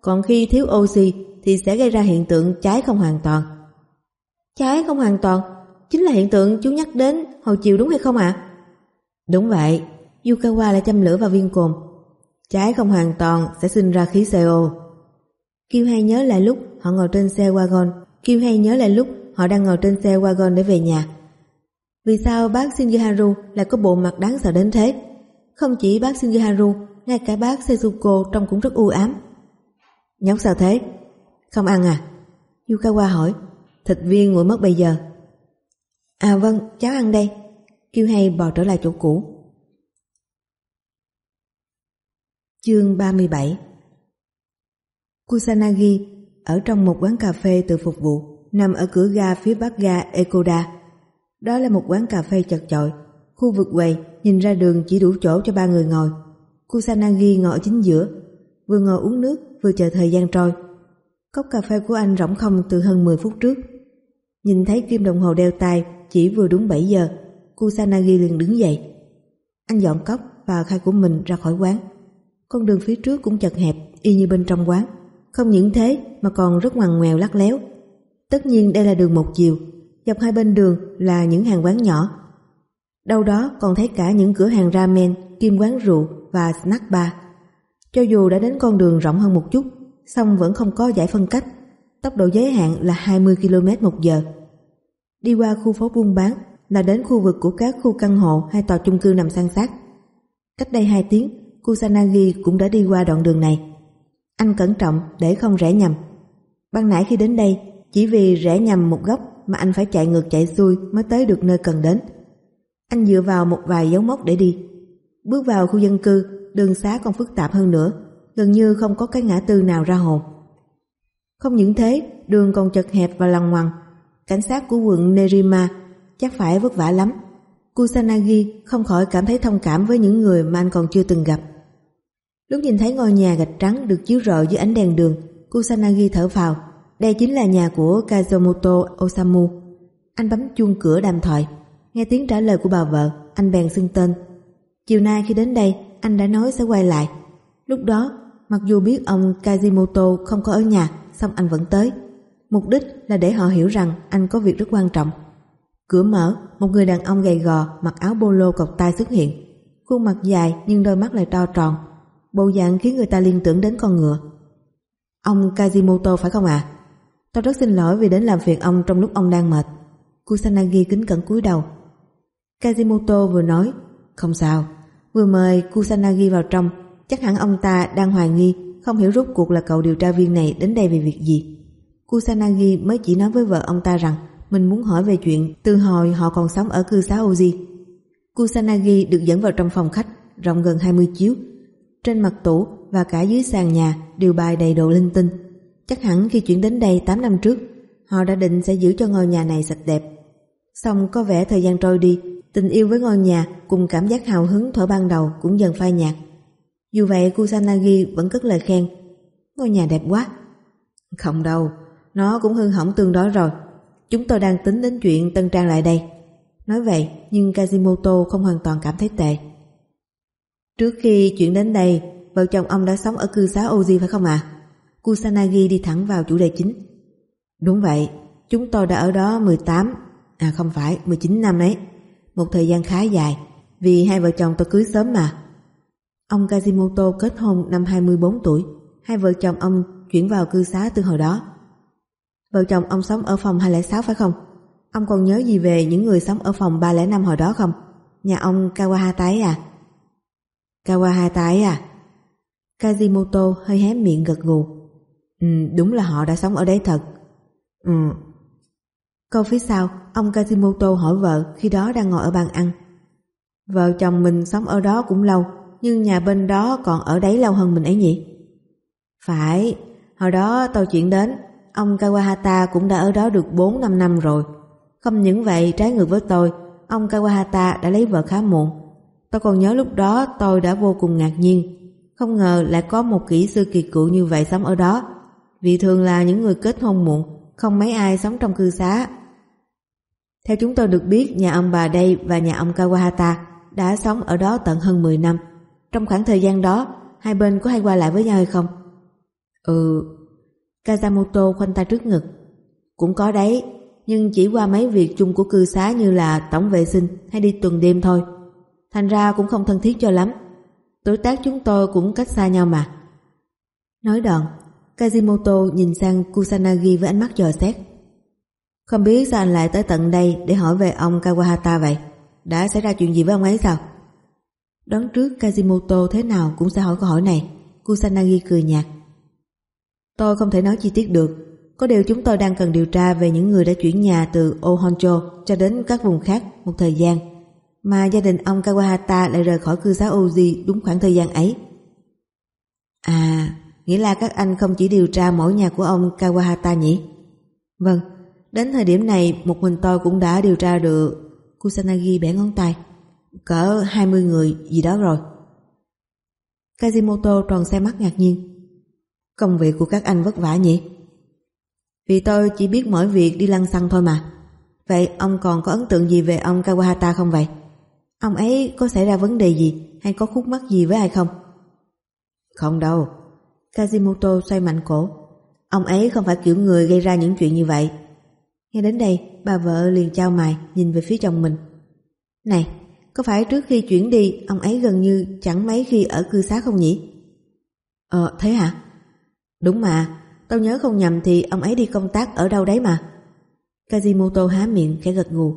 Còn khi thiếu oxy thì sẽ gây ra hiện tượng cháy không hoàn toàn. Cháy không hoàn toàn chính là hiện tượng chú nhắc đến hồi chiều đúng hay không ạ? Đúng vậy, Yukawa lại châm lửa vào viên cồn. Cháy không hoàn toàn sẽ sinh ra khí CO. Kiêu hay nhớ lại lúc họ ngồi trên xe wagon. Kiêu hay nhớ lại lúc họ đang ngồi trên xe wagon để về nhà. Vì sao bác Shinjiharu lại có bộ mặt đáng sợ đến thế? Không chỉ bác Shinjiharu, ngay cả bác Setsuko trông cũng rất u ám. Nhóc sao thế? Không ăn à? Yukawa hỏi. Thịt viên nguội mất bây giờ. À vâng, cháu ăn đây. Kiêu hay bò trở lại chỗ cũ. Chương 37 Kusanagi ở trong một quán cà phê tự phục vụ nằm ở cửa ga phía bắc ga Ekoda. Đó là một quán cà phê chật chội. Khu vực quầy nhìn ra đường chỉ đủ chỗ cho ba người ngồi. Kusanagi ngồi ở chính giữa, vừa ngồi uống nước vừa chờ thời gian trôi. Cốc cà phê của anh rỗng không từ hơn 10 phút trước. Nhìn thấy kim đồng hồ đeo tay chỉ vừa đúng 7 giờ, Kusanagi liền đứng dậy. Anh dọn cốc và khai của mình ra khỏi quán. Con đường phía trước cũng chật hẹp y như bên trong quán. Không những thế mà còn rất ngoằn ngoèo lắc léo. Tất nhiên đây là đường một chiều, dọc hai bên đường là những hàng quán nhỏ. Đâu đó còn thấy cả những cửa hàng ramen, kim quán rượu và snack bar. Cho dù đã đến con đường rộng hơn một chút, song vẫn không có giải phân cách. Tốc độ giới hạn là 20 km một giờ. Đi qua khu phố buôn bán là đến khu vực của các khu căn hộ hay tòa chung cư nằm san sát. Cách đây 2 tiếng, Kusanagi cũng đã đi qua đoạn đường này. Anh cẩn trọng để không rẽ nhầm. Ban nãy khi đến đây, chỉ vì rẽ nhầm một góc mà anh phải chạy ngược chạy xuôi mới tới được nơi cần đến. Anh dựa vào một vài dấu mốc để đi. Bước vào khu dân cư, đường xá còn phức tạp hơn nữa, gần như không có cái ngã tư nào ra hồn. Không những thế, đường còn chật hẹp và lằng ngoằn. Cảnh sát của quận Nerima chắc phải vất vả lắm. Kusanagi không khỏi cảm thấy thông cảm với những người mà anh còn chưa từng gặp. Lúc nhìn thấy ngôi nhà gạch trắng được chiếu rọi dưới ánh đèn đường, Kusanagi thở phào. Đây chính là nhà của Kazumoto Osamu. Anh bấm chuông cửa đàm thoại. Nghe tiếng trả lời của bà vợ, anh bèn xưng tên. Chiều nay khi đến đây, anh đã nói sẽ quay lại. Lúc đó, mặc dù biết ông Kazimoto không có ở nhà, song anh vẫn tới. Mục đích là để họ hiểu rằng anh có việc rất quan trọng. Cửa mở, một người đàn ông gầy gò mặc áo polo cộc tay xuất hiện. Khuôn mặt dài nhưng đôi mắt lại to tròn, bộ dạng khiến người ta liên tưởng đến con ngựa. Ông Kazimoto phải không ạ? À? Tôi rất xin lỗi vì đến làm phiền ông trong lúc ông đang mệt. Kusanagi kính cẩn cúi đầu. Kazimoto vừa nói, không sao, vừa mời Kusanagi vào trong, chắc hẳn ông ta đang hoài nghi, không hiểu rốt cuộc là cậu điều tra viên này đến đây vì việc gì. Kusanagi mới chỉ nói với vợ ông ta rằng mình muốn hỏi về chuyện từ hồi họ còn sống ở cư xá Oji. Kusanagi được dẫn vào trong phòng khách rộng gần 20 chiếu. Trên mặt tủ và cả dưới sàn nhà đều bài đầy đồ linh tinh. Chắc hẳn khi chuyển đến đây 8 năm trước, họ đã định sẽ giữ cho ngôi nhà này sạch đẹp. Xong có vẻ thời gian trôi đi, tình yêu với ngôi nhà cùng cảm giác hào hứng thuở ban đầu cũng dần phai nhạt. Dù vậy Kusanagi vẫn cất lời khen. Ngôi nhà đẹp quá. Không đâu, nó cũng hư hỏng tương đối rồi. Chúng tôi đang tính đến chuyện tân trang lại đây. Nói vậy, nhưng Kazimoto không hoàn toàn cảm thấy tệ. Trước khi chuyển đến đây, vợ chồng ông đã sống ở cư xá Oji phải không ạ? À? Kusanagi đi thẳng vào chủ đề chính. Đúng vậy, chúng tôi đã ở đó 18, à không phải, 19 năm đấy. Một thời gian khá dài, vì hai vợ chồng tôi cưới sớm mà. Ông Kazimoto kết hôn năm 24 tuổi, hai vợ chồng ông chuyển vào cư xá từ hồi đó. Vợ chồng ông sống ở phòng 206 phải không? Ông còn nhớ gì về những người sống ở phòng 305 hồi đó không? Nhà ông Kawahata à? Kawahata à? Kazimoto hơi hé miệng gật gù. Ừ, đúng là họ đã sống ở đấy thật. Ừ. Câu phía sau, ông Kazimoto hỏi vợ khi đó đang ngồi ở bàn ăn. Vợ chồng mình sống ở đó cũng lâu, nhưng nhà bên đó còn ở đấy lâu hơn mình ấy nhỉ? Phải, hồi đó tôi chuyển đến, ông Kawahata cũng đã ở đó được 4-5 năm rồi. Không những vậy, trái ngược với tôi, ông Kawahata đã lấy vợ khá muộn. Tôi còn nhớ lúc đó tôi đã vô cùng ngạc nhiên. Không ngờ lại có một kỹ sư kỳ cựu như vậy sống ở đó. Vì thường là những người kết hôn muộn, không mấy ai sống trong cư xá. Theo chúng tôi được biết, nhà ông bà đây và nhà ông Kawahata đã sống ở đó tận hơn 10 năm. Trong khoảng thời gian đó, hai bên có hay qua lại với nhau hay không? Ừ, Kazamoto khoanh tay trước ngực. Cũng có đấy, nhưng chỉ qua mấy việc chung của cư xá như là tổng vệ sinh hay đi tuần đêm thôi. Thành ra cũng không thân thiết cho lắm. Đối tác chúng tôi cũng cách xa nhau mà. Nói đoạn, Kazimoto nhìn sang Kusanagi với ánh mắt dò xét. Không biết sao anh lại tới tận đây để hỏi về ông Kawahata vậy? Đã xảy ra chuyện gì với ông ấy sao? Đón trước Kazimoto thế nào cũng sẽ hỏi câu hỏi này. Kusanagi cười nhạt. Tôi không thể nói chi tiết được. Có điều chúng tôi đang cần điều tra về những người đã chuyển nhà từ Ohoncho cho đến các vùng khác một thời gian. Mà gia đình ông Kawahata lại rời khỏi cư xá Oji đúng khoảng thời gian ấy. À, nghĩa là các anh không chỉ điều tra mỗi nhà của ông Kawahata nhỉ? Vâng, đến thời điểm này một mình tôi cũng đã điều tra được Kusanagi bẻ ngón tay. Cỡ 20 người gì đó rồi. Kazimoto tròn xe mắt ngạc nhiên. Công việc của các anh vất vả nhỉ? Vì tôi chỉ biết mỗi việc đi lăn xăng thôi mà. Vậy ông còn có ấn tượng gì về ông Kawahata không vậy? Ông ấy có xảy ra vấn đề gì hay có khúc mắc gì với ai không? Không đâu. Kazimoto xoay mạnh cổ. Ông ấy không phải kiểu người gây ra những chuyện như vậy. Nghe đến đây, bà vợ liền trao mày nhìn về phía chồng mình. Này, có phải trước khi chuyển đi ông ấy gần như chẳng mấy khi ở cư xá không nhỉ? Ờ, thế hả? Đúng mà, tao nhớ không nhầm thì ông ấy đi công tác ở đâu đấy mà. Kazimoto há miệng khẽ gật gù.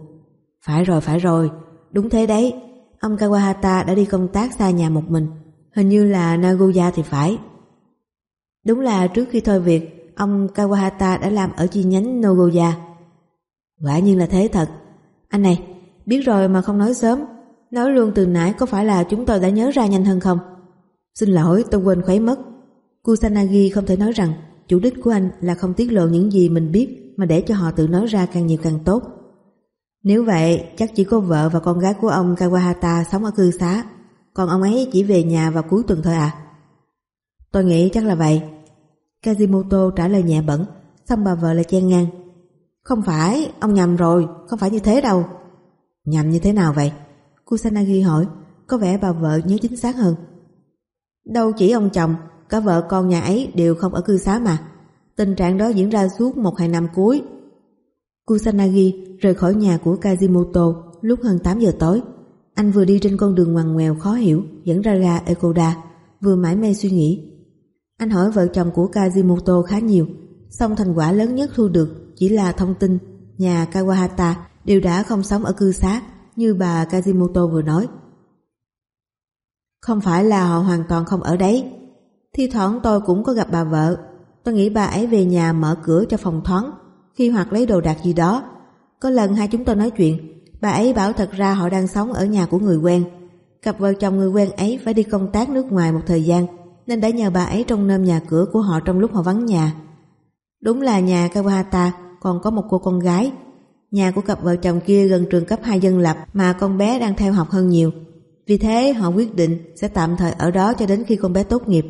Phải rồi, phải rồi, đúng thế đấy. Ông Kawahata đã đi công tác xa nhà một mình. Hình như là Nagoya thì phải. Đúng là trước khi thôi việc, ông Kawahata đã làm ở chi nhánh Nogoya Quả nhiên là thế thật. Anh này, biết rồi mà không nói sớm. Nói luôn từ nãy có phải là chúng tôi đã nhớ ra nhanh hơn không? Xin lỗi, tôi quên khuấy mất. Kusanagi không thể nói rằng chủ đích của anh là không tiết lộ những gì mình biết mà để cho họ tự nói ra càng nhiều càng tốt. Nếu vậy, chắc chỉ có vợ và con gái của ông Kawahata sống ở cư xá, còn ông ấy chỉ về nhà vào cuối tuần thôi à? Tôi nghĩ chắc là vậy. Kazimoto trả lời nhẹ bẩn, xong bà vợ lại chen ngang. Không phải, ông nhầm rồi, không phải như thế đâu. Nhầm như thế nào vậy? Kusanagi hỏi, có vẻ bà vợ nhớ chính xác hơn. Đâu chỉ ông chồng, Cả vợ con nhà ấy đều không ở cư xá mà. Tình trạng đó diễn ra suốt một hai năm cuối. Kusanagi rời khỏi nhà của Kazimoto lúc hơn 8 giờ tối. Anh vừa đi trên con đường ngoằn ngoèo khó hiểu dẫn ra ga Ekoda, vừa mãi mê suy nghĩ. Anh hỏi vợ chồng của Kazimoto khá nhiều, song thành quả lớn nhất thu được chỉ là thông tin. Nhà Kawahata đều đã không sống ở cư xá như bà Kazimoto vừa nói. Không phải là họ hoàn toàn không ở đấy, Thi thoảng tôi cũng có gặp bà vợ. Tôi nghĩ bà ấy về nhà mở cửa cho phòng thoáng Khi hoặc lấy đồ đạc gì đó. Có lần hai chúng tôi nói chuyện, bà ấy bảo thật ra họ đang sống ở nhà của người quen. Cặp vợ chồng người quen ấy phải đi công tác nước ngoài một thời gian, nên đã nhờ bà ấy trông nom nhà cửa của họ trong lúc họ vắng nhà. Đúng là nhà Kawahata còn có một cô con gái. Nhà của cặp vợ chồng kia gần trường cấp 2 dân lập mà con bé đang theo học hơn nhiều. Vì thế họ quyết định sẽ tạm thời ở đó cho đến khi con bé tốt nghiệp.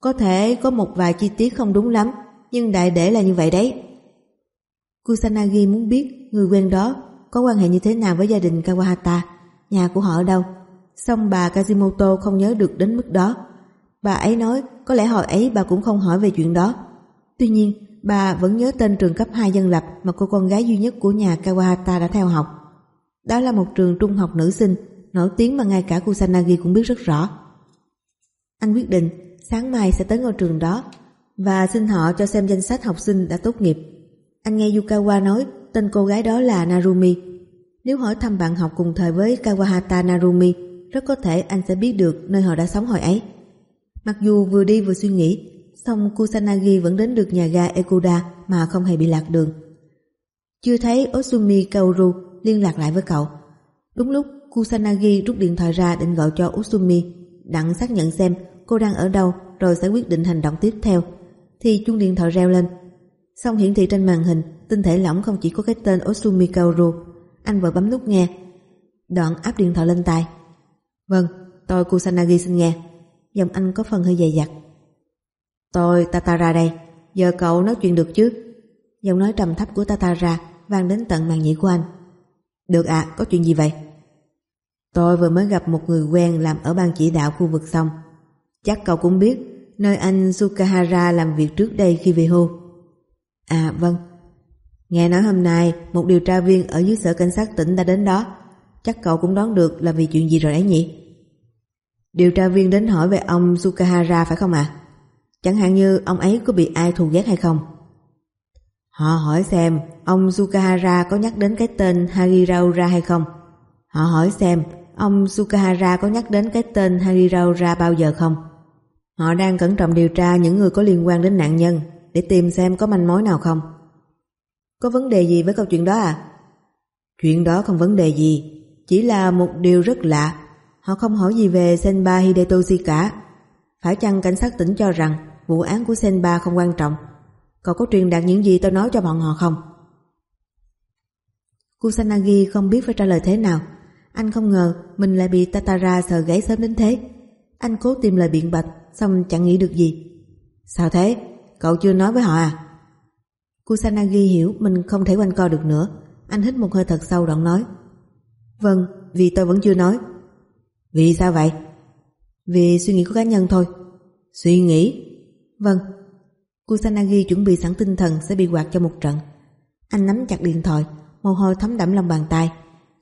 Có thể có một vài chi tiết không đúng lắm, nhưng đại để là như vậy đấy. Kusanagi muốn biết người quen đó có quan hệ như thế nào với gia đình Kawahata, nhà của họ ở đâu. Xong bà Kazimoto không nhớ được đến mức đó. Bà ấy nói có lẽ hồi ấy bà cũng không hỏi về chuyện đó. Tuy nhiên, bà vẫn nhớ tên trường cấp 2 dân lập mà cô con gái duy nhất của nhà Kawahata đã theo học. Đó là một trường trung học nữ sinh, nổi tiếng mà ngay cả Kusanagi cũng biết rất rõ. Anh quyết định sáng mai sẽ tới ngôi trường đó và xin họ cho xem danh sách học sinh đã tốt nghiệp. Anh nghe Yukawa nói tên cô gái đó là Narumi. Nếu hỏi thăm bạn học cùng thời với Kawahata Narumi, rất có thể anh sẽ biết được nơi họ đã sống hồi ấy. Mặc dù vừa đi vừa suy nghĩ, song Kusanagi vẫn đến được nhà ga Ekuda mà không hề bị lạc đường. Chưa thấy Osumi Kaoru liên lạc lại với cậu. Đúng lúc Kusanagi rút điện thoại ra định gọi cho Osumi, đặng xác nhận xem cô đang ở đâu rồi sẽ quyết định hành động tiếp theo, thì chuông điện thoại reo lên. Xong hiển thị trên màn hình, tinh thể lỏng không chỉ có cái tên Osumi Kaoru. Anh vội bấm nút nghe. Đoạn áp điện thoại lên tai. Vâng, tôi Kusanagi xin nghe. Giọng anh có phần hơi dày dặt. Tôi Tatara đây, giờ cậu nói chuyện được chứ? Giọng nói trầm thấp của Tatara vang đến tận màn nhĩ của anh. Được ạ, có chuyện gì vậy? Tôi vừa mới gặp một người quen làm ở ban chỉ đạo khu vực xong. Chắc cậu cũng biết nơi anh Sukahara làm việc trước đây khi về hưu. À vâng. Nghe nói hôm nay một điều tra viên ở dưới sở cảnh sát tỉnh đã đến đó. Chắc cậu cũng đoán được là vì chuyện gì rồi đấy nhỉ? Điều tra viên đến hỏi về ông Sukahara phải không ạ? À? Chẳng hạn như ông ấy có bị ai thù ghét hay không? Họ hỏi xem ông Sukahara có nhắc đến cái tên Hagiraura hay không? Họ hỏi xem ông Sukahara có nhắc đến cái tên Hagiraura bao giờ không? Họ đang cẩn trọng điều tra những người có liên quan đến nạn nhân để tìm xem có manh mối nào không. Có vấn đề gì với câu chuyện đó à? Chuyện đó không vấn đề gì, chỉ là một điều rất lạ. Họ không hỏi gì về Senba Hidetoshi cả. Phải chăng cảnh sát tỉnh cho rằng vụ án của Senba không quan trọng? Cậu có truyền đạt những gì tôi nói cho bọn họ không? Kusanagi không biết phải trả lời thế nào. Anh không ngờ mình lại bị Tatara sờ gáy sớm đến thế. Anh cố tìm lời biện bạch, xong chẳng nghĩ được gì. Sao thế? Cậu chưa nói với họ à? Kusanagi hiểu mình không thể quanh co được nữa. Anh hít một hơi thật sâu đoạn nói. Vâng, vì tôi vẫn chưa nói. Vì sao vậy? Vì suy nghĩ của cá nhân thôi. Suy nghĩ? Vâng. Kusanagi chuẩn bị sẵn tinh thần sẽ bị quạt cho một trận. Anh nắm chặt điện thoại, mồ hôi thấm đẫm lòng bàn tay,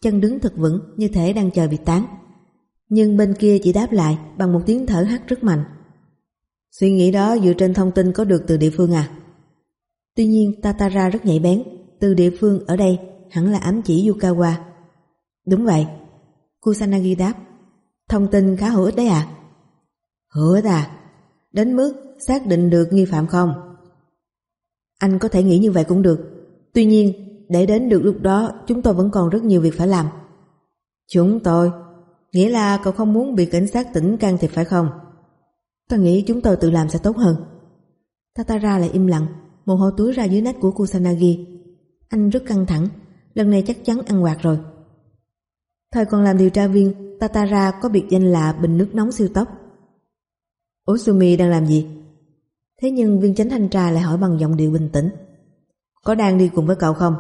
chân đứng thật vững như thể đang chờ bị tán. Nhưng bên kia chỉ đáp lại bằng một tiếng thở hắt rất mạnh. Suy nghĩ đó dựa trên thông tin có được từ địa phương à? Tuy nhiên Tatara rất nhạy bén, từ địa phương ở đây hẳn là ám chỉ Yukawa. Đúng vậy. Kusanagi đáp. Thông tin khá hữu ích đấy à? Hữu ích à? Đến mức xác định được nghi phạm không? Anh có thể nghĩ như vậy cũng được. Tuy nhiên, để đến được lúc đó, chúng tôi vẫn còn rất nhiều việc phải làm. Chúng tôi? Nghĩa là cậu không muốn bị cảnh sát tỉnh can thiệp phải không? Tôi nghĩ chúng tôi tự làm sẽ tốt hơn. Tatara lại im lặng, mồ hôi túi ra dưới nách của Kusanagi. Anh rất căng thẳng, lần này chắc chắn ăn quạt rồi. Thời còn làm điều tra viên, Tatara có biệt danh là bình nước nóng siêu tốc. Osumi đang làm gì? Thế nhưng viên chánh thanh tra lại hỏi bằng giọng điệu bình tĩnh. Có đang đi cùng với cậu không?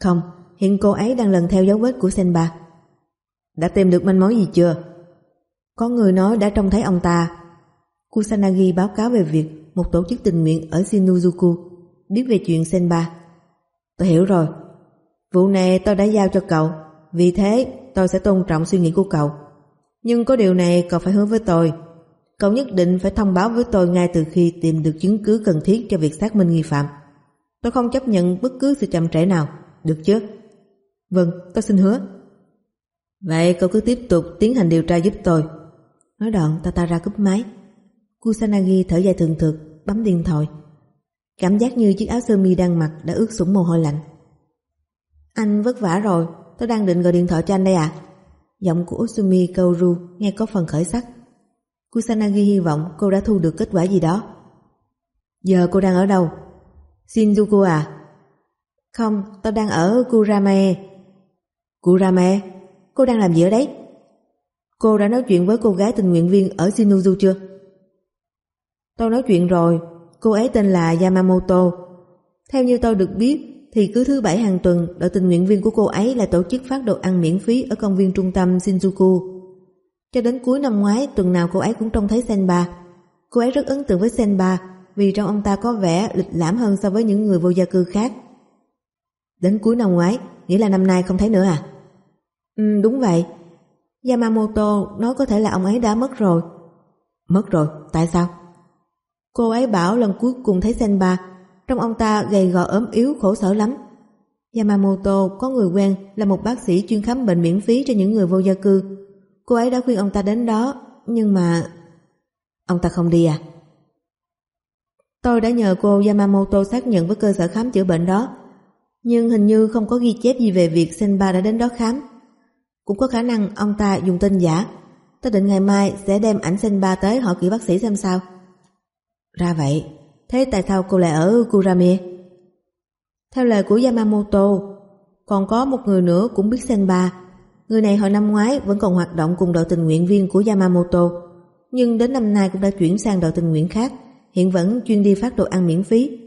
Không, hiện cô ấy đang lần theo dấu vết của Senba. Đã tìm được manh mối gì chưa? Có người nói đã trông thấy ông ta. Kusanagi báo cáo về việc một tổ chức tình nguyện ở Shinuzuku biết về chuyện Senba. Tôi hiểu rồi. Vụ này tôi đã giao cho cậu, vì thế tôi sẽ tôn trọng suy nghĩ của cậu. Nhưng có điều này cậu phải hứa với tôi. Cậu nhất định phải thông báo với tôi ngay từ khi tìm được chứng cứ cần thiết cho việc xác minh nghi phạm. Tôi không chấp nhận bất cứ sự chậm trễ nào, được chứ? Vâng, tôi xin hứa. Vậy cậu cứ tiếp tục tiến hành điều tra giúp tôi. Nói đoạn tata ra cúp máy. Kusanagi thở dài thường thực, bấm điện thoại. Cảm giác như chiếc áo sơ mi đang mặc đã ướt sũng mồ hôi lạnh. Anh vất vả rồi, tôi đang định gọi điện thoại cho anh đây à? Giọng của Usumi Kaoru nghe có phần khởi sắc. Kusanagi hy vọng cô đã thu được kết quả gì đó. Giờ cô đang ở đâu? Shinjuku à? Không, tôi đang ở Kuramae. Kuramae? Cô đang làm gì ở đấy? Cô đã nói chuyện với cô gái tình nguyện viên ở Shinuzu chưa? Tôi nói chuyện rồi, cô ấy tên là Yamamoto. Theo như tôi được biết, thì cứ thứ bảy hàng tuần, đội tình nguyện viên của cô ấy là tổ chức phát đồ ăn miễn phí ở công viên trung tâm Shinjuku. Cho đến cuối năm ngoái, tuần nào cô ấy cũng trông thấy Senba. Cô ấy rất ấn tượng với Senba vì trong ông ta có vẻ lịch lãm hơn so với những người vô gia cư khác. Đến cuối năm ngoái, nghĩa là năm nay không thấy nữa à? Ừ, đúng vậy. Yamamoto nói có thể là ông ấy đã mất rồi. Mất rồi, tại sao? Cô ấy bảo lần cuối cùng thấy Senba, trong ông ta gầy gò ốm yếu khổ sở lắm. Yamamoto có người quen là một bác sĩ chuyên khám bệnh miễn phí cho những người vô gia cư. Cô ấy đã khuyên ông ta đến đó, nhưng mà... Ông ta không đi à? Tôi đã nhờ cô Yamamoto xác nhận với cơ sở khám chữa bệnh đó, nhưng hình như không có ghi chép gì về việc Senba đã đến đó khám. Cũng có khả năng ông ta dùng tên giả. Tôi định ngày mai sẽ đem ảnh Senba tới hỏi kỹ bác sĩ xem sao. Ra vậy, thế tại sao cô lại ở Kurame? Theo lời của Yamamoto, còn có một người nữa cũng biết Senba. Người này hồi năm ngoái vẫn còn hoạt động cùng đội tình nguyện viên của Yamamoto, nhưng đến năm nay cũng đã chuyển sang đội tình nguyện khác, hiện vẫn chuyên đi phát đồ ăn miễn phí.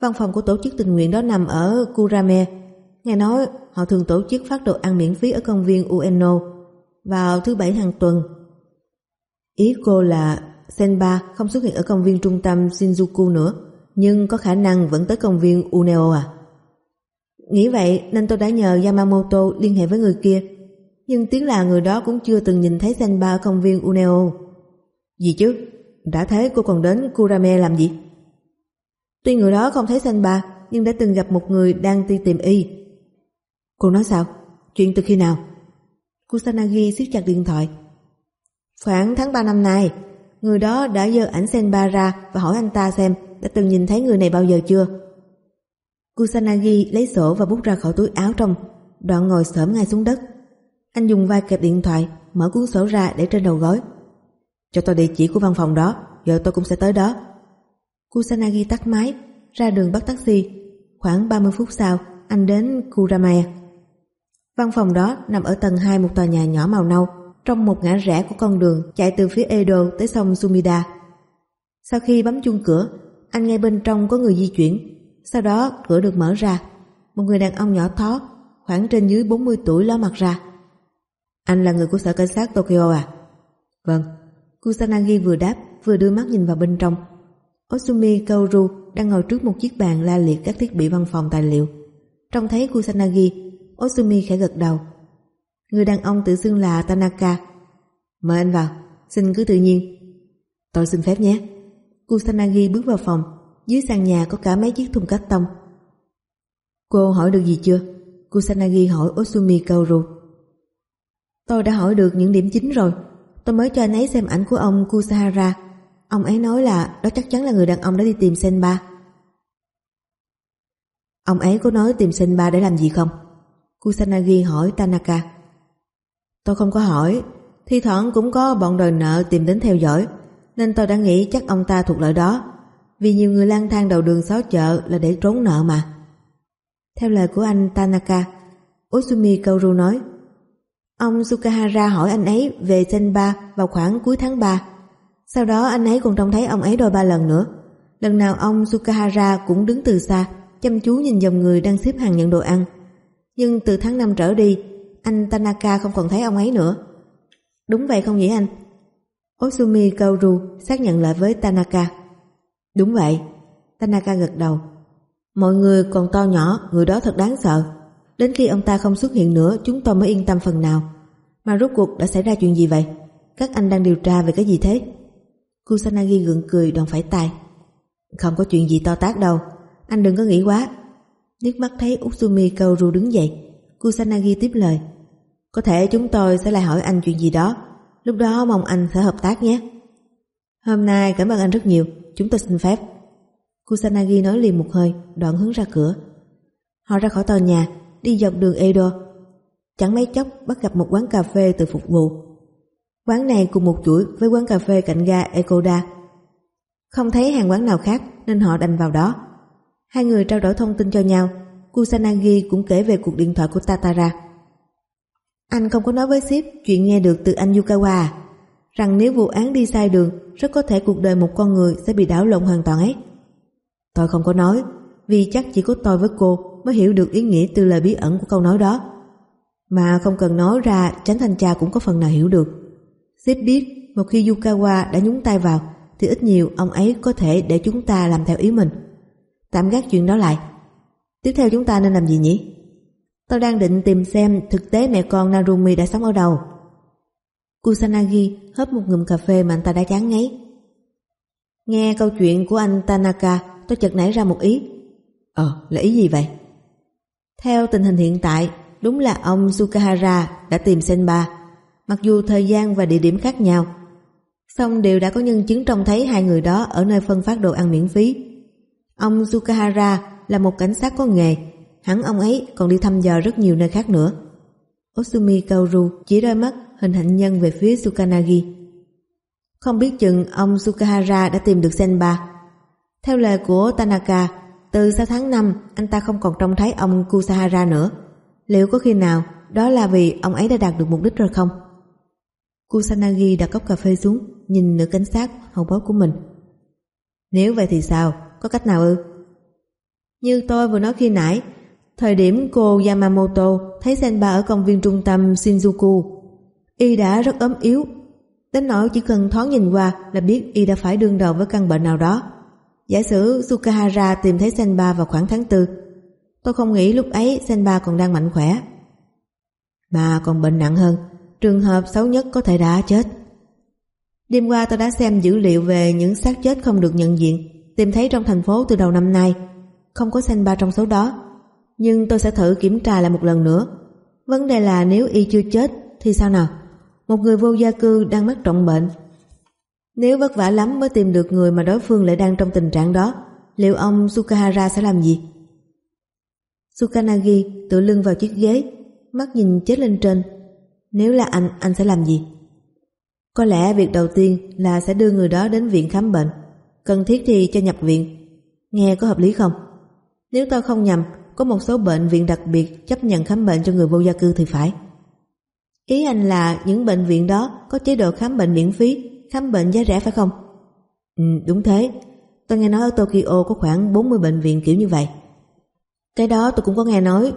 Văn phòng của tổ chức tình nguyện đó nằm ở Kurame. Nghe nói họ thường tổ chức phát đồ ăn miễn phí ở công viên Ueno vào thứ bảy hàng tuần. Ý cô là Senba không xuất hiện ở công viên trung tâm Shinjuku nữa, nhưng có khả năng vẫn tới công viên Uneo à? Nghĩ vậy nên tôi đã nhờ Yamamoto liên hệ với người kia, nhưng tiếng là người đó cũng chưa từng nhìn thấy Senba ở công viên Uneo. Gì chứ? Đã thế cô còn đến Kurame làm gì? Tuy người đó không thấy Senba, nhưng đã từng gặp một người đang đi tìm y. Cô nói sao? Chuyện từ khi nào? Kusanagi siết chặt điện thoại. Khoảng tháng 3 năm nay, người đó đã dơ ảnh Senba ra và hỏi anh ta xem đã từng nhìn thấy người này bao giờ chưa. Kusanagi lấy sổ và bút ra khỏi túi áo trong, đoạn ngồi xổm ngay xuống đất. Anh dùng vai kẹp điện thoại, mở cuốn sổ ra để trên đầu gối. Cho tôi địa chỉ của văn phòng đó, giờ tôi cũng sẽ tới đó. Kusanagi tắt máy, ra đường bắt taxi. Khoảng 30 phút sau, anh đến Kuramaya. Văn phòng đó nằm ở tầng 2 một tòa nhà nhỏ màu nâu, trong một ngã rẽ của con đường chạy từ phía Edo tới sông Sumida. Sau khi bấm chuông cửa, anh nghe bên trong có người di chuyển. Sau đó cửa được mở ra. Một người đàn ông nhỏ thó, khoảng trên dưới 40 tuổi ló mặt ra. Anh là người của sở cảnh sát Tokyo à? Vâng. Kusanagi vừa đáp, vừa đưa mắt nhìn vào bên trong. Osumi Kaoru đang ngồi trước một chiếc bàn la liệt các thiết bị văn phòng tài liệu. Trông thấy Kusanagi, Osumi khẽ gật đầu. Người đàn ông tự xưng là Tanaka. Mời anh vào, xin cứ tự nhiên. Tôi xin phép nhé. Kusanagi bước vào phòng, dưới sàn nhà có cả mấy chiếc thùng cắt tông. Cô hỏi được gì chưa? Kusanagi hỏi Osumi Kaoru. Tôi đã hỏi được những điểm chính rồi. Tôi mới cho anh ấy xem ảnh của ông Kusahara. Ông ấy nói là đó chắc chắn là người đàn ông đã đi tìm Senba. Ông ấy có nói tìm Senba để làm gì không? Kusanagi hỏi Tanaka. Tôi không có hỏi, thi thoảng cũng có bọn đòi nợ tìm đến theo dõi, nên tôi đã nghĩ chắc ông ta thuộc loại đó, vì nhiều người lang thang đầu đường xó chợ là để trốn nợ mà. Theo lời của anh Tanaka, Osumi Kaoru nói, ông Sukahara hỏi anh ấy về Senba vào khoảng cuối tháng 3. Sau đó anh ấy còn trông thấy ông ấy đôi ba lần nữa. Lần nào ông Sukahara cũng đứng từ xa, chăm chú nhìn dòng người đang xếp hàng nhận đồ ăn. Nhưng từ tháng 5 trở đi, anh Tanaka không còn thấy ông ấy nữa. Đúng vậy không nhỉ anh? Osumi Kaoru xác nhận lại với Tanaka. Đúng vậy. Tanaka gật đầu. Mọi người còn to nhỏ, người đó thật đáng sợ. Đến khi ông ta không xuất hiện nữa, chúng tôi mới yên tâm phần nào. Mà rốt cuộc đã xảy ra chuyện gì vậy? Các anh đang điều tra về cái gì thế? Kusanagi gượng cười đòn phải tay. Không có chuyện gì to tát đâu. Anh đừng có nghĩ quá. Nước mắt thấy Utsumi Kaoru đứng dậy. Kusanagi tiếp lời. Có thể chúng tôi sẽ lại hỏi anh chuyện gì đó. Lúc đó mong anh sẽ hợp tác nhé. Hôm nay cảm ơn anh rất nhiều. Chúng tôi xin phép. Kusanagi nói liền một hơi, đoạn hướng ra cửa. Họ ra khỏi tòa nhà, đi dọc đường Edo. Chẳng mấy chốc bắt gặp một quán cà phê từ phục vụ. Quán này cùng một chuỗi với quán cà phê cạnh ga Ekoda. Không thấy hàng quán nào khác nên họ đành vào đó. Hai người trao đổi thông tin cho nhau. Kusanagi cũng kể về cuộc điện thoại của Tatara. Anh không có nói với sếp chuyện nghe được từ anh Yukawa? Rằng nếu vụ án đi sai đường, rất có thể cuộc đời một con người sẽ bị đảo lộn hoàn toàn ấy. Tôi không có nói, vì chắc chỉ có tôi với cô mới hiểu được ý nghĩa từ lời bí ẩn của câu nói đó. Mà không cần nói ra, tránh thanh tra cũng có phần nào hiểu được. Sếp biết, một khi Yukawa đã nhúng tay vào, thì ít nhiều ông ấy có thể để chúng ta làm theo ý mình. Tạm gác chuyện đó lại. Tiếp theo chúng ta nên làm gì nhỉ? Tôi đang định tìm xem thực tế mẹ con Narumi đã sống ở đâu. Kusanagi hớp một ngụm cà phê mà anh ta đã chán ngấy. Nghe câu chuyện của anh Tanaka, tôi chợt nảy ra một ý. Ờ, là ý gì vậy? Theo tình hình hiện tại, đúng là ông Sukahara đã tìm Senba, mặc dù thời gian và địa điểm khác nhau. Song đều đã có nhân chứng trông thấy hai người đó ở nơi phân phát đồ ăn miễn phí. Ông Sukahara là một cảnh sát có nghề, hắn ông ấy còn đi thăm dò rất nhiều nơi khác nữa. Osumi Kaoru chỉ đôi mắt hình hạnh nhân về phía Sukanagi. Không biết chừng ông Sukahara đã tìm được Senba. Theo lời của Tanaka, từ sau tháng 5 anh ta không còn trông thấy ông Kusahara nữa. Liệu có khi nào đó là vì ông ấy đã đạt được mục đích rồi không? Kusanagi đặt cốc cà phê xuống, nhìn nữ cảnh sát hậu báo của mình. Nếu vậy thì sao? Có cách nào ư? Như tôi vừa nói khi nãy, thời điểm cô Yamamoto thấy Senba ở công viên trung tâm Shinjuku, y đã rất ốm yếu, đến nỗi chỉ cần thoáng nhìn qua là biết y đã phải đương đầu với căn bệnh nào đó. Giả sử Sukahara tìm thấy Senba vào khoảng tháng tư, tôi không nghĩ lúc ấy Senba còn đang mạnh khỏe. Mà còn bệnh nặng hơn, trường hợp xấu nhất có thể đã chết. Đêm qua tôi đã xem dữ liệu về những xác chết không được nhận diện tìm thấy trong thành phố từ đầu năm nay. Không có Senba trong số đó. Nhưng tôi sẽ thử kiểm tra lại một lần nữa. Vấn đề là nếu y chưa chết thì sao nào? Một người vô gia cư đang mắc trọng bệnh. Nếu vất vả lắm mới tìm được người mà đối phương lại đang trong tình trạng đó, liệu ông Sukahara sẽ làm gì? Sukanagi tựa lưng vào chiếc ghế, mắt nhìn chết lên trên. Nếu là anh, anh sẽ làm gì? Có lẽ việc đầu tiên là sẽ đưa người đó đến viện khám bệnh. Cần thiết thì cho nhập viện. Nghe có hợp lý không? Nếu tôi không nhầm, có một số bệnh viện đặc biệt chấp nhận khám bệnh cho người vô gia cư thì phải. Ý anh là những bệnh viện đó có chế độ khám bệnh miễn phí, khám bệnh giá rẻ phải không? Ừ, đúng thế. Tôi nghe nói ở Tokyo có khoảng 40 bệnh viện kiểu như vậy. Cái đó tôi cũng có nghe nói.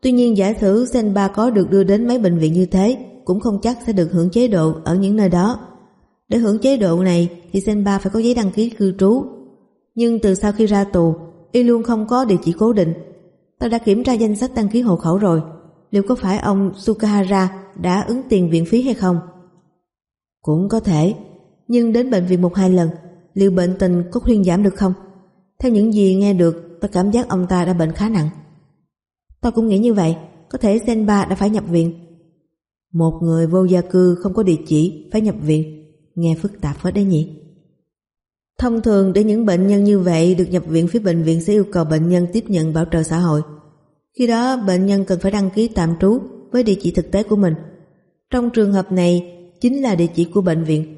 Tuy nhiên giả thử Senba có được đưa đến mấy bệnh viện như thế cũng không chắc sẽ được hưởng chế độ ở những nơi đó. Để hưởng chế độ này thì Senba phải có giấy đăng ký cư trú. Nhưng từ sau khi ra tù, y luôn không có địa chỉ cố định. Tôi đã kiểm tra danh sách đăng ký hộ khẩu rồi. Liệu có phải ông Sukahara đã ứng tiền viện phí hay không? Cũng có thể, nhưng đến bệnh viện một hai lần, liệu bệnh tình có khuyên giảm được không? Theo những gì nghe được, tôi cảm giác ông ta đã bệnh khá nặng. Tôi cũng nghĩ như vậy, có thể Senba đã phải nhập viện. Một người vô gia cư không có địa chỉ phải nhập viện, nghe phức tạp hết đấy nhỉ? Thông thường để những bệnh nhân như vậy được nhập viện phía bệnh viện sẽ yêu cầu bệnh nhân tiếp nhận bảo trợ xã hội. Khi đó, bệnh nhân cần phải đăng ký tạm trú với địa chỉ thực tế của mình. Trong trường hợp này, chính là địa chỉ của bệnh viện.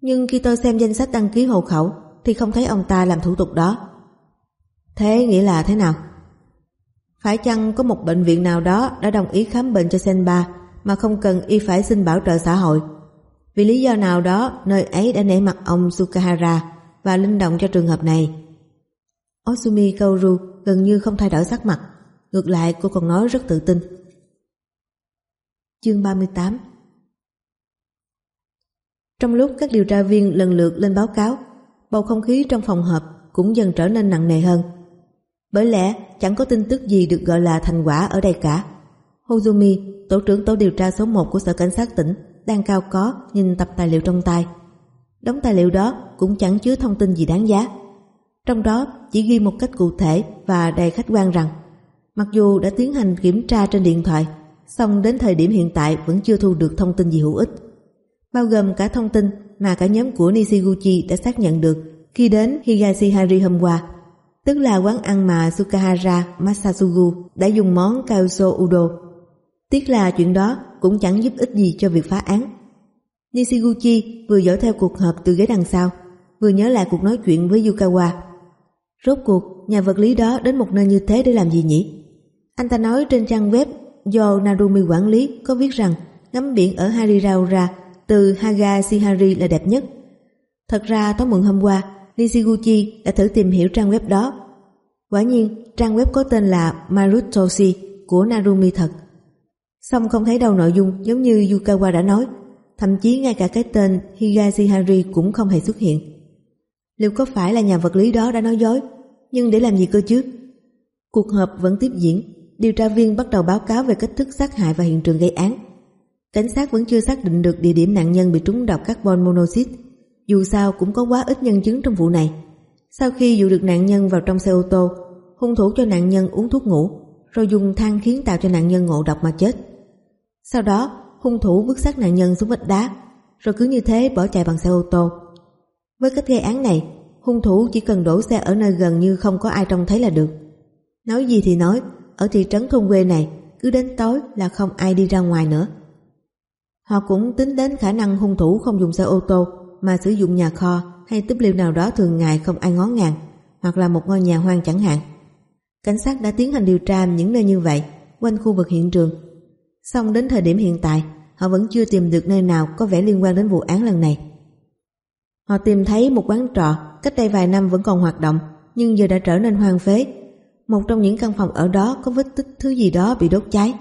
Nhưng khi tôi xem danh sách đăng ký hộ khẩu thì không thấy ông ta làm thủ tục đó. Thế nghĩa là thế nào? Phải chăng có một bệnh viện nào đó đã đồng ý khám bệnh cho Senba mà không cần y phải xin bảo trợ xã hội? Vì lý do nào đó, nơi ấy đã nể mặt ông Sukahara và linh động cho trường hợp này. Osumi Kaoru gần như không thay đổi sắc mặt, ngược lại cô còn nói rất tự tin. Chương 38 Trong lúc các điều tra viên lần lượt lên báo cáo, bầu không khí trong phòng họp cũng dần trở nên nặng nề hơn. Bởi lẽ chẳng có tin tức gì được gọi là thành quả ở đây cả. Hozumi, tổ trưởng tổ điều tra số 1 của Sở Cảnh sát tỉnh, đang cao có nhìn tập tài liệu trong tay. Đống tài liệu đó cũng chẳng chứa thông tin gì đáng giá. Trong đó chỉ ghi một cách cụ thể và đầy khách quan rằng, mặc dù đã tiến hành kiểm tra trên điện thoại, song đến thời điểm hiện tại vẫn chưa thu được thông tin gì hữu ích. Bao gồm cả thông tin mà cả nhóm của Nishiguchi đã xác nhận được khi đến Higashihari hôm qua. tức là quán ăn mà Sukahara Masasugu đã dùng món Kaoso Udo. Tiếc là chuyện đó cũng chẳng giúp ích gì cho việc phá án. Nishiguchi vừa dõi theo cuộc họp từ ghế đằng sau, vừa nhớ lại cuộc nói chuyện với Yukawa. Rốt cuộc, nhà vật lý đó đến một nơi như thế để làm gì nhỉ? Anh ta nói trên trang web do Narumi quản lý có viết rằng ngắm biển ở Hariraura từ Hagashihari là đẹp nhất. Thật ra tối muộn hôm qua, Nishiguchi đã thử tìm hiểu trang web đó. Quả nhiên, trang web có tên là Marutoshi của Narumi thật. Xong không thấy đâu nội dung giống như Yukawa đã nói, thậm chí ngay cả cái tên Higashihari cũng không hề xuất hiện. Liệu có phải là nhà vật lý đó đã nói dối, nhưng để làm gì cơ chứ? Cuộc họp vẫn tiếp diễn, điều tra viên bắt đầu báo cáo về cách thức sát hại và hiện trường gây án. Cảnh sát vẫn chưa xác định được địa điểm nạn nhân bị trúng độc carbon monoxide. Dù sao cũng có quá ít nhân chứng trong vụ này. Sau khi dụ được nạn nhân vào trong xe ô tô, hung thủ cho nạn nhân uống thuốc ngủ, rồi dùng than khiến tạo cho nạn nhân ngộ độc mà chết. Sau đó, hung thủ vứt xác nạn nhân xuống vách đá, rồi cứ như thế bỏ chạy bằng xe ô tô. Với cách gây án này, hung thủ chỉ cần đổ xe ở nơi gần như không có ai trông thấy là được. Nói gì thì nói, ở thị trấn thôn quê này, cứ đến tối là không ai đi ra ngoài nữa. Họ cũng tính đến khả năng hung thủ không dùng xe ô tô mà sử dụng nhà kho hay túp liêu nào đó thường ngày không ai ngó ngàng hoặc là một ngôi nhà hoang chẳng hạn. Cảnh sát đã tiến hành điều tra những nơi như vậy quanh khu vực hiện trường. Xong đến thời điểm hiện tại họ vẫn chưa tìm được nơi nào có vẻ liên quan đến vụ án lần này. Họ tìm thấy một quán trọ cách đây vài năm vẫn còn hoạt động nhưng giờ đã trở nên hoang phế. Một trong những căn phòng ở đó có vết tích thứ gì đó bị đốt cháy.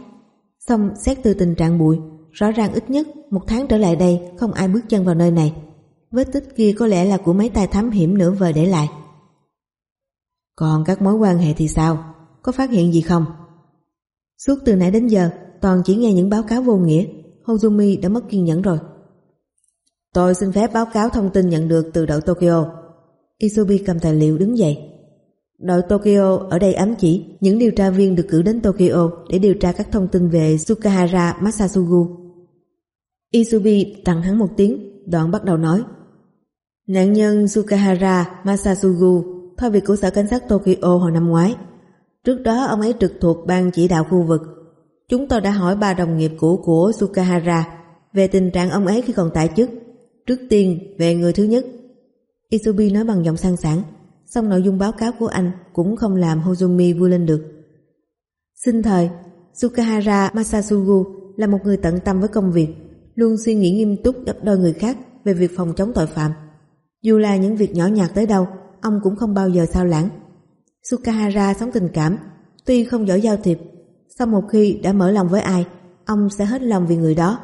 Xong xét từ tình trạng bụi Rõ ràng ít nhất một tháng trở lại đây không ai bước chân vào nơi này. Vết tích kia có lẽ là của mấy tay thám hiểm nửa vời để lại. Còn các mối quan hệ thì sao? Có phát hiện gì không? Suốt từ nãy đến giờ, Toàn chỉ nghe những báo cáo vô nghĩa. Hozumi đã mất kiên nhẫn rồi. Tôi xin phép báo cáo thông tin nhận được từ đội Tokyo. Isobi cầm tài liệu đứng dậy. Đội Tokyo ở đây ám chỉ những điều tra viên được cử đến Tokyo để điều tra các thông tin về Sukahara Masasugu Isubi tặng hắn một tiếng, đoạn bắt đầu nói. Nạn nhân Sukahara Masasugu thôi việc của sở cảnh sát Tokyo hồi năm ngoái. Trước đó ông ấy trực thuộc ban chỉ đạo khu vực. Chúng tôi đã hỏi ba đồng nghiệp cũ của Sukahara về tình trạng ông ấy khi còn tại chức. Trước tiên về người thứ nhất. Isubi nói bằng giọng sang sảng, song nội dung báo cáo của anh cũng không làm Hozumi vui lên được. Xin thời, Sukahara Masasugu là một người tận tâm với công việc luôn suy nghĩ nghiêm túc gấp đôi người khác về việc phòng chống tội phạm. Dù là những việc nhỏ nhặt tới đâu, ông cũng không bao giờ sao lãng. Sukahara sống tình cảm, tuy không giỏi giao thiệp, sau một khi đã mở lòng với ai, ông sẽ hết lòng vì người đó.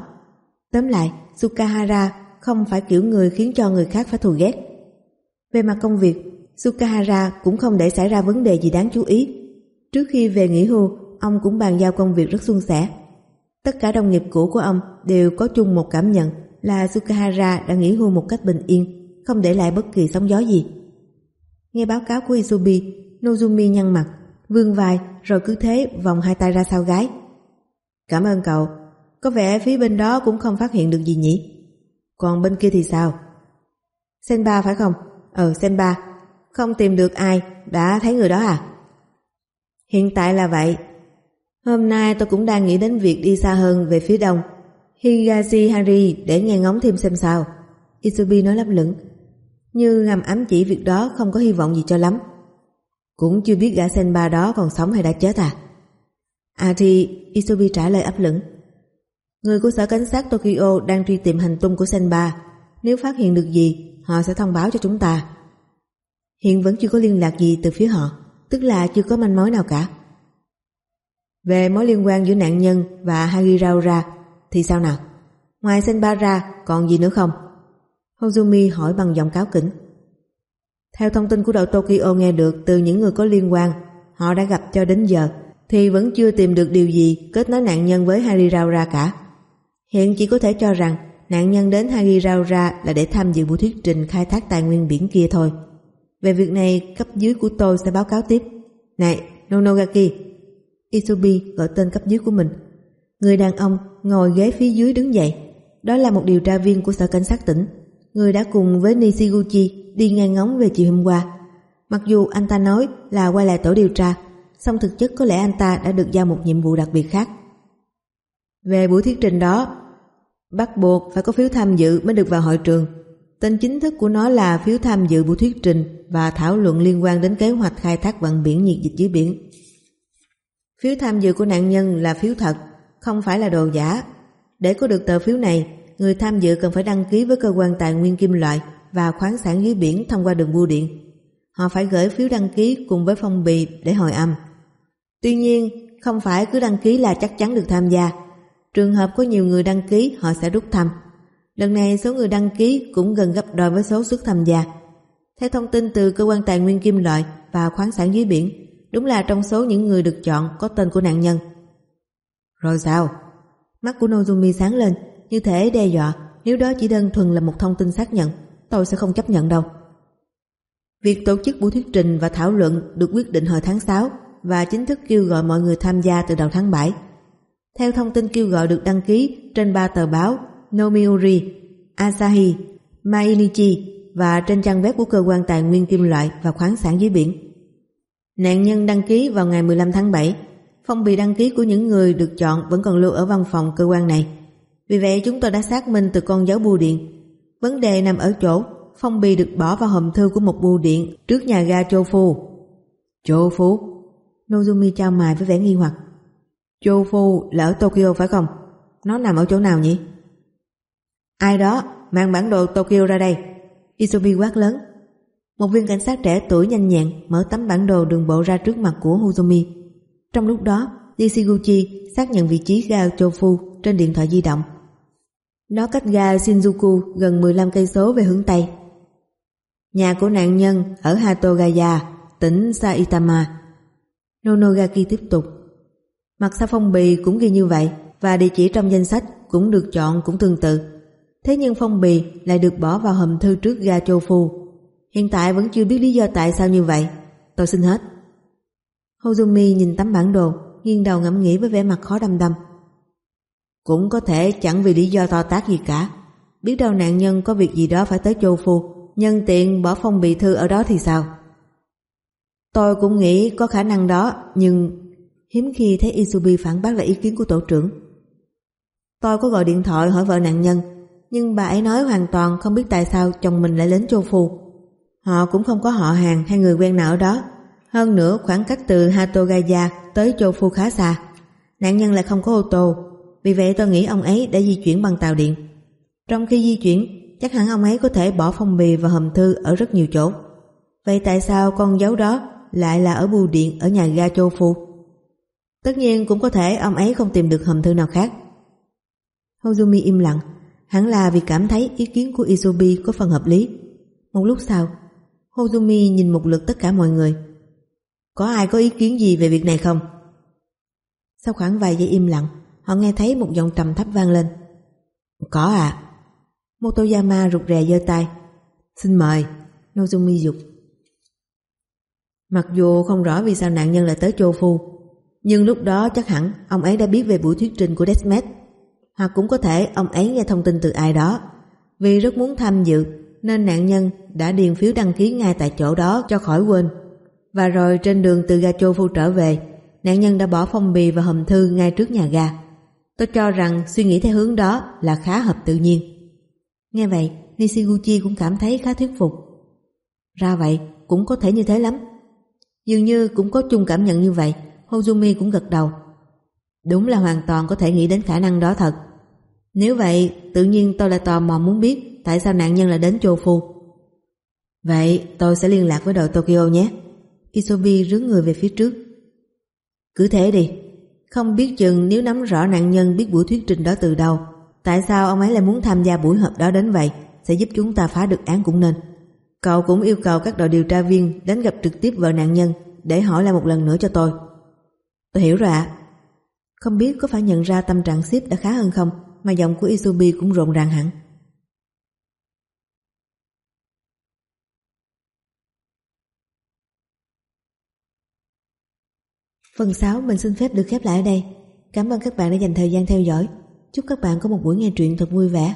Tóm lại, Sukahara không phải kiểu người khiến cho người khác phải thù ghét. Về mặt công việc, Sukahara cũng không để xảy ra vấn đề gì đáng chú ý. Trước khi về nghỉ hưu, ông cũng bàn giao công việc rất suôn sẻ. Tất cả đồng nghiệp cũ của ông đều có chung một cảm nhận là Sukahara đã nghỉ hưu một cách bình yên, không để lại bất kỳ sóng gió gì. Nghe báo cáo của Isubi, Nozumi nhăn mặt, vươn vai rồi cứ thế vòng hai tay ra sau gái. Cảm ơn cậu, có vẻ phía bên đó cũng không phát hiện được gì nhỉ? Còn bên kia thì sao? Senba phải không? Ờ, ừ, Senba. Không tìm được ai, đã thấy người đó à? Hiện tại là vậy, Hôm nay tôi cũng đang nghĩ đến việc đi xa hơn về phía đông. Higashi Hari để nghe ngóng thêm xem sao. Isubi nói lấp lửng. Như ngầm ám chỉ việc đó không có hy vọng gì cho lắm. Cũng chưa biết gã Senba đó còn sống hay đã chết à? À thì isobi trả lời ấp lửng. Người của sở cảnh sát Tokyo đang truy tìm hành tung của Senba. Nếu phát hiện được gì, họ sẽ thông báo cho chúng ta. Hiện vẫn chưa có liên lạc gì từ phía họ, tức là chưa có manh mối nào cả. Về mối liên quan giữa nạn nhân và Hagiraura thì sao nào? Ngoài Senba ra còn gì nữa không? Hozumi hỏi bằng giọng cáo kỉnh. Theo thông tin của đội Tokyo nghe được từ những người có liên quan, họ đã gặp cho đến giờ thì vẫn chưa tìm được điều gì kết nối nạn nhân với Hagiraura cả. Hiện chỉ có thể cho rằng nạn nhân đến Hagiraura là để tham dự buổi thuyết trình khai thác tài nguyên biển kia thôi. Về việc này, cấp dưới của tôi sẽ báo cáo tiếp. Này, Nonogaki, Isubi gọi tên cấp dưới của mình. Người đàn ông ngồi ghế phía dưới đứng dậy. Đó là một điều tra viên của sở cảnh sát tỉnh. Người đã cùng với Nishiguchi đi ngang ngóng về chiều hôm qua. Mặc dù anh ta nói là quay lại tổ điều tra, song thực chất có lẽ anh ta đã được giao một nhiệm vụ đặc biệt khác. Về buổi thuyết trình đó, bắt buộc phải có phiếu tham dự mới được vào hội trường. Tên chính thức của nó là phiếu tham dự buổi thuyết trình và thảo luận liên quan đến kế hoạch khai thác vận biển nhiệt dịch dưới biển. Phiếu tham dự của nạn nhân là phiếu thật, không phải là đồ giả. Để có được tờ phiếu này, người tham dự cần phải đăng ký với cơ quan tài nguyên kim loại và khoáng sản dưới biển thông qua đường bưu điện. Họ phải gửi phiếu đăng ký cùng với phong bì để hồi âm. Tuy nhiên, không phải cứ đăng ký là chắc chắn được tham gia. Trường hợp có nhiều người đăng ký, họ sẽ rút thăm. Lần này số người đăng ký cũng gần gấp đôi với số suất tham gia. Theo thông tin từ cơ quan tài nguyên kim loại và khoáng sản dưới biển, đúng là trong số những người được chọn có tên của nạn nhân. Rồi sao? Mắt của Nozumi sáng lên, như thể đe dọa, nếu đó chỉ đơn thuần là một thông tin xác nhận, tôi sẽ không chấp nhận đâu. Việc tổ chức buổi thuyết trình và thảo luận được quyết định hồi tháng 6 và chính thức kêu gọi mọi người tham gia từ đầu tháng 7. Theo thông tin kêu gọi được đăng ký trên ba tờ báo Nomiuri, Asahi, Mainichi và trên trang web của cơ quan tài nguyên kim loại và khoáng sản dưới biển. Nạn nhân đăng ký vào ngày 15 tháng 7. Phong bì đăng ký của những người được chọn vẫn còn lưu ở văn phòng cơ quan này. Vì vậy chúng tôi đã xác minh từ con dấu bưu điện. Vấn đề nằm ở chỗ phong bì được bỏ vào hòm thư của một bưu điện trước nhà ga Châu Phu. Châu Phu? Nozumi trao mài với vẻ nghi hoặc. Châu Phu là ở Tokyo phải không? Nó nằm ở chỗ nào nhỉ? Ai đó mang bản đồ Tokyo ra đây. Isobi quát lớn. Một viên cảnh sát trẻ tuổi nhanh nhẹn mở tấm bản đồ đường bộ ra trước mặt của Hozumi. Trong lúc đó, Nishiguchi xác nhận vị trí ga Châu Phu trên điện thoại di động. Nó cách ga Shinjuku gần 15 cây số về hướng Tây. Nhà của nạn nhân ở Hatogaya, tỉnh Saitama. Nonogaki tiếp tục. Mặt sau phong bì cũng ghi như vậy và địa chỉ trong danh sách cũng được chọn cũng tương tự. Thế nhưng phong bì lại được bỏ vào hầm thư trước ga Chofu. Hiện tại vẫn chưa biết lý do tại sao như vậy. Tôi xin hết. Hozumi nhìn tấm bản đồ, nghiêng đầu ngẫm nghĩ với vẻ mặt khó đăm đăm. Cũng có thể chẳng vì lý do to tác gì cả. Biết đâu nạn nhân có việc gì đó phải tới châu phu, nhân tiện bỏ phong bì thư ở đó thì sao? Tôi cũng nghĩ có khả năng đó, nhưng hiếm khi thấy Isubi phản bác lại ý kiến của tổ trưởng. Tôi có gọi điện thoại hỏi vợ nạn nhân, nhưng bà ấy nói hoàn toàn không biết tại sao chồng mình lại đến Châu Phu. Họ cũng không có họ hàng hay người quen nào ở đó. Hơn nữa khoảng cách từ Hatogaya tới Châu Phu khá xa. Nạn nhân lại không có ô tô, vì vậy tôi nghĩ ông ấy đã di chuyển bằng tàu điện. Trong khi di chuyển, chắc hẳn ông ấy có thể bỏ phong bì và hòm thư ở rất nhiều chỗ. Vậy tại sao con dấu đó lại là ở bưu điện ở nhà ga Châu Phu? Tất nhiên cũng có thể ông ấy không tìm được hòm thư nào khác. Hozumi im lặng, hẳn là vì cảm thấy ý kiến của Isobi có phần hợp lý. Một lúc sau, Hozumi nhìn một lượt tất cả mọi người. Có ai có ý kiến gì về việc này không? Sau khoảng vài giây im lặng, họ nghe thấy một giọng trầm thấp vang lên. Có à. Motoyama rụt rè giơ tay. Xin mời, Nozumi dục. Mặc dù không rõ vì sao nạn nhân lại tới Châu Phu, nhưng lúc đó chắc hẳn ông ấy đã biết về buổi thuyết trình của Desmet. Hoặc cũng có thể ông ấy nghe thông tin từ ai đó. Vì rất muốn tham dự nên nạn nhân đã điền phiếu đăng ký ngay tại chỗ đó cho khỏi quên. Và rồi trên đường từ ga Châu Phu trở về, nạn nhân đã bỏ phong bì và hòm thư ngay trước nhà ga. Tôi cho rằng suy nghĩ theo hướng đó là khá hợp tự nhiên. Nghe vậy, Nishiguchi cũng cảm thấy khá thuyết phục. Ra vậy, cũng có thể như thế lắm. Dường như cũng có chung cảm nhận như vậy, Hozumi cũng gật đầu. Đúng là hoàn toàn có thể nghĩ đến khả năng đó thật. Nếu vậy, tự nhiên tôi lại tò mò muốn biết tại sao nạn nhân lại đến Chofu. Vậy tôi sẽ liên lạc với đội Tokyo nhé. Isobi rướn người về phía trước. Cứ thế đi. Không biết chừng nếu nắm rõ nạn nhân biết buổi thuyết trình đó từ đâu, tại sao ông ấy lại muốn tham gia buổi họp đó đến vậy, sẽ giúp chúng ta phá được án cũng nên. Cậu cũng yêu cầu các đội điều tra viên đến gặp trực tiếp vợ nạn nhân để hỏi lại một lần nữa cho tôi. Tôi hiểu rồi ạ. Không biết có phải nhận ra tâm trạng ship đã khá hơn không mà giọng của Isobi cũng rộn ràng hẳn. Phần 6 mình xin phép được khép lại ở đây. Cảm ơn các bạn đã dành thời gian theo dõi. Chúc các bạn có một buổi nghe truyện thật vui vẻ.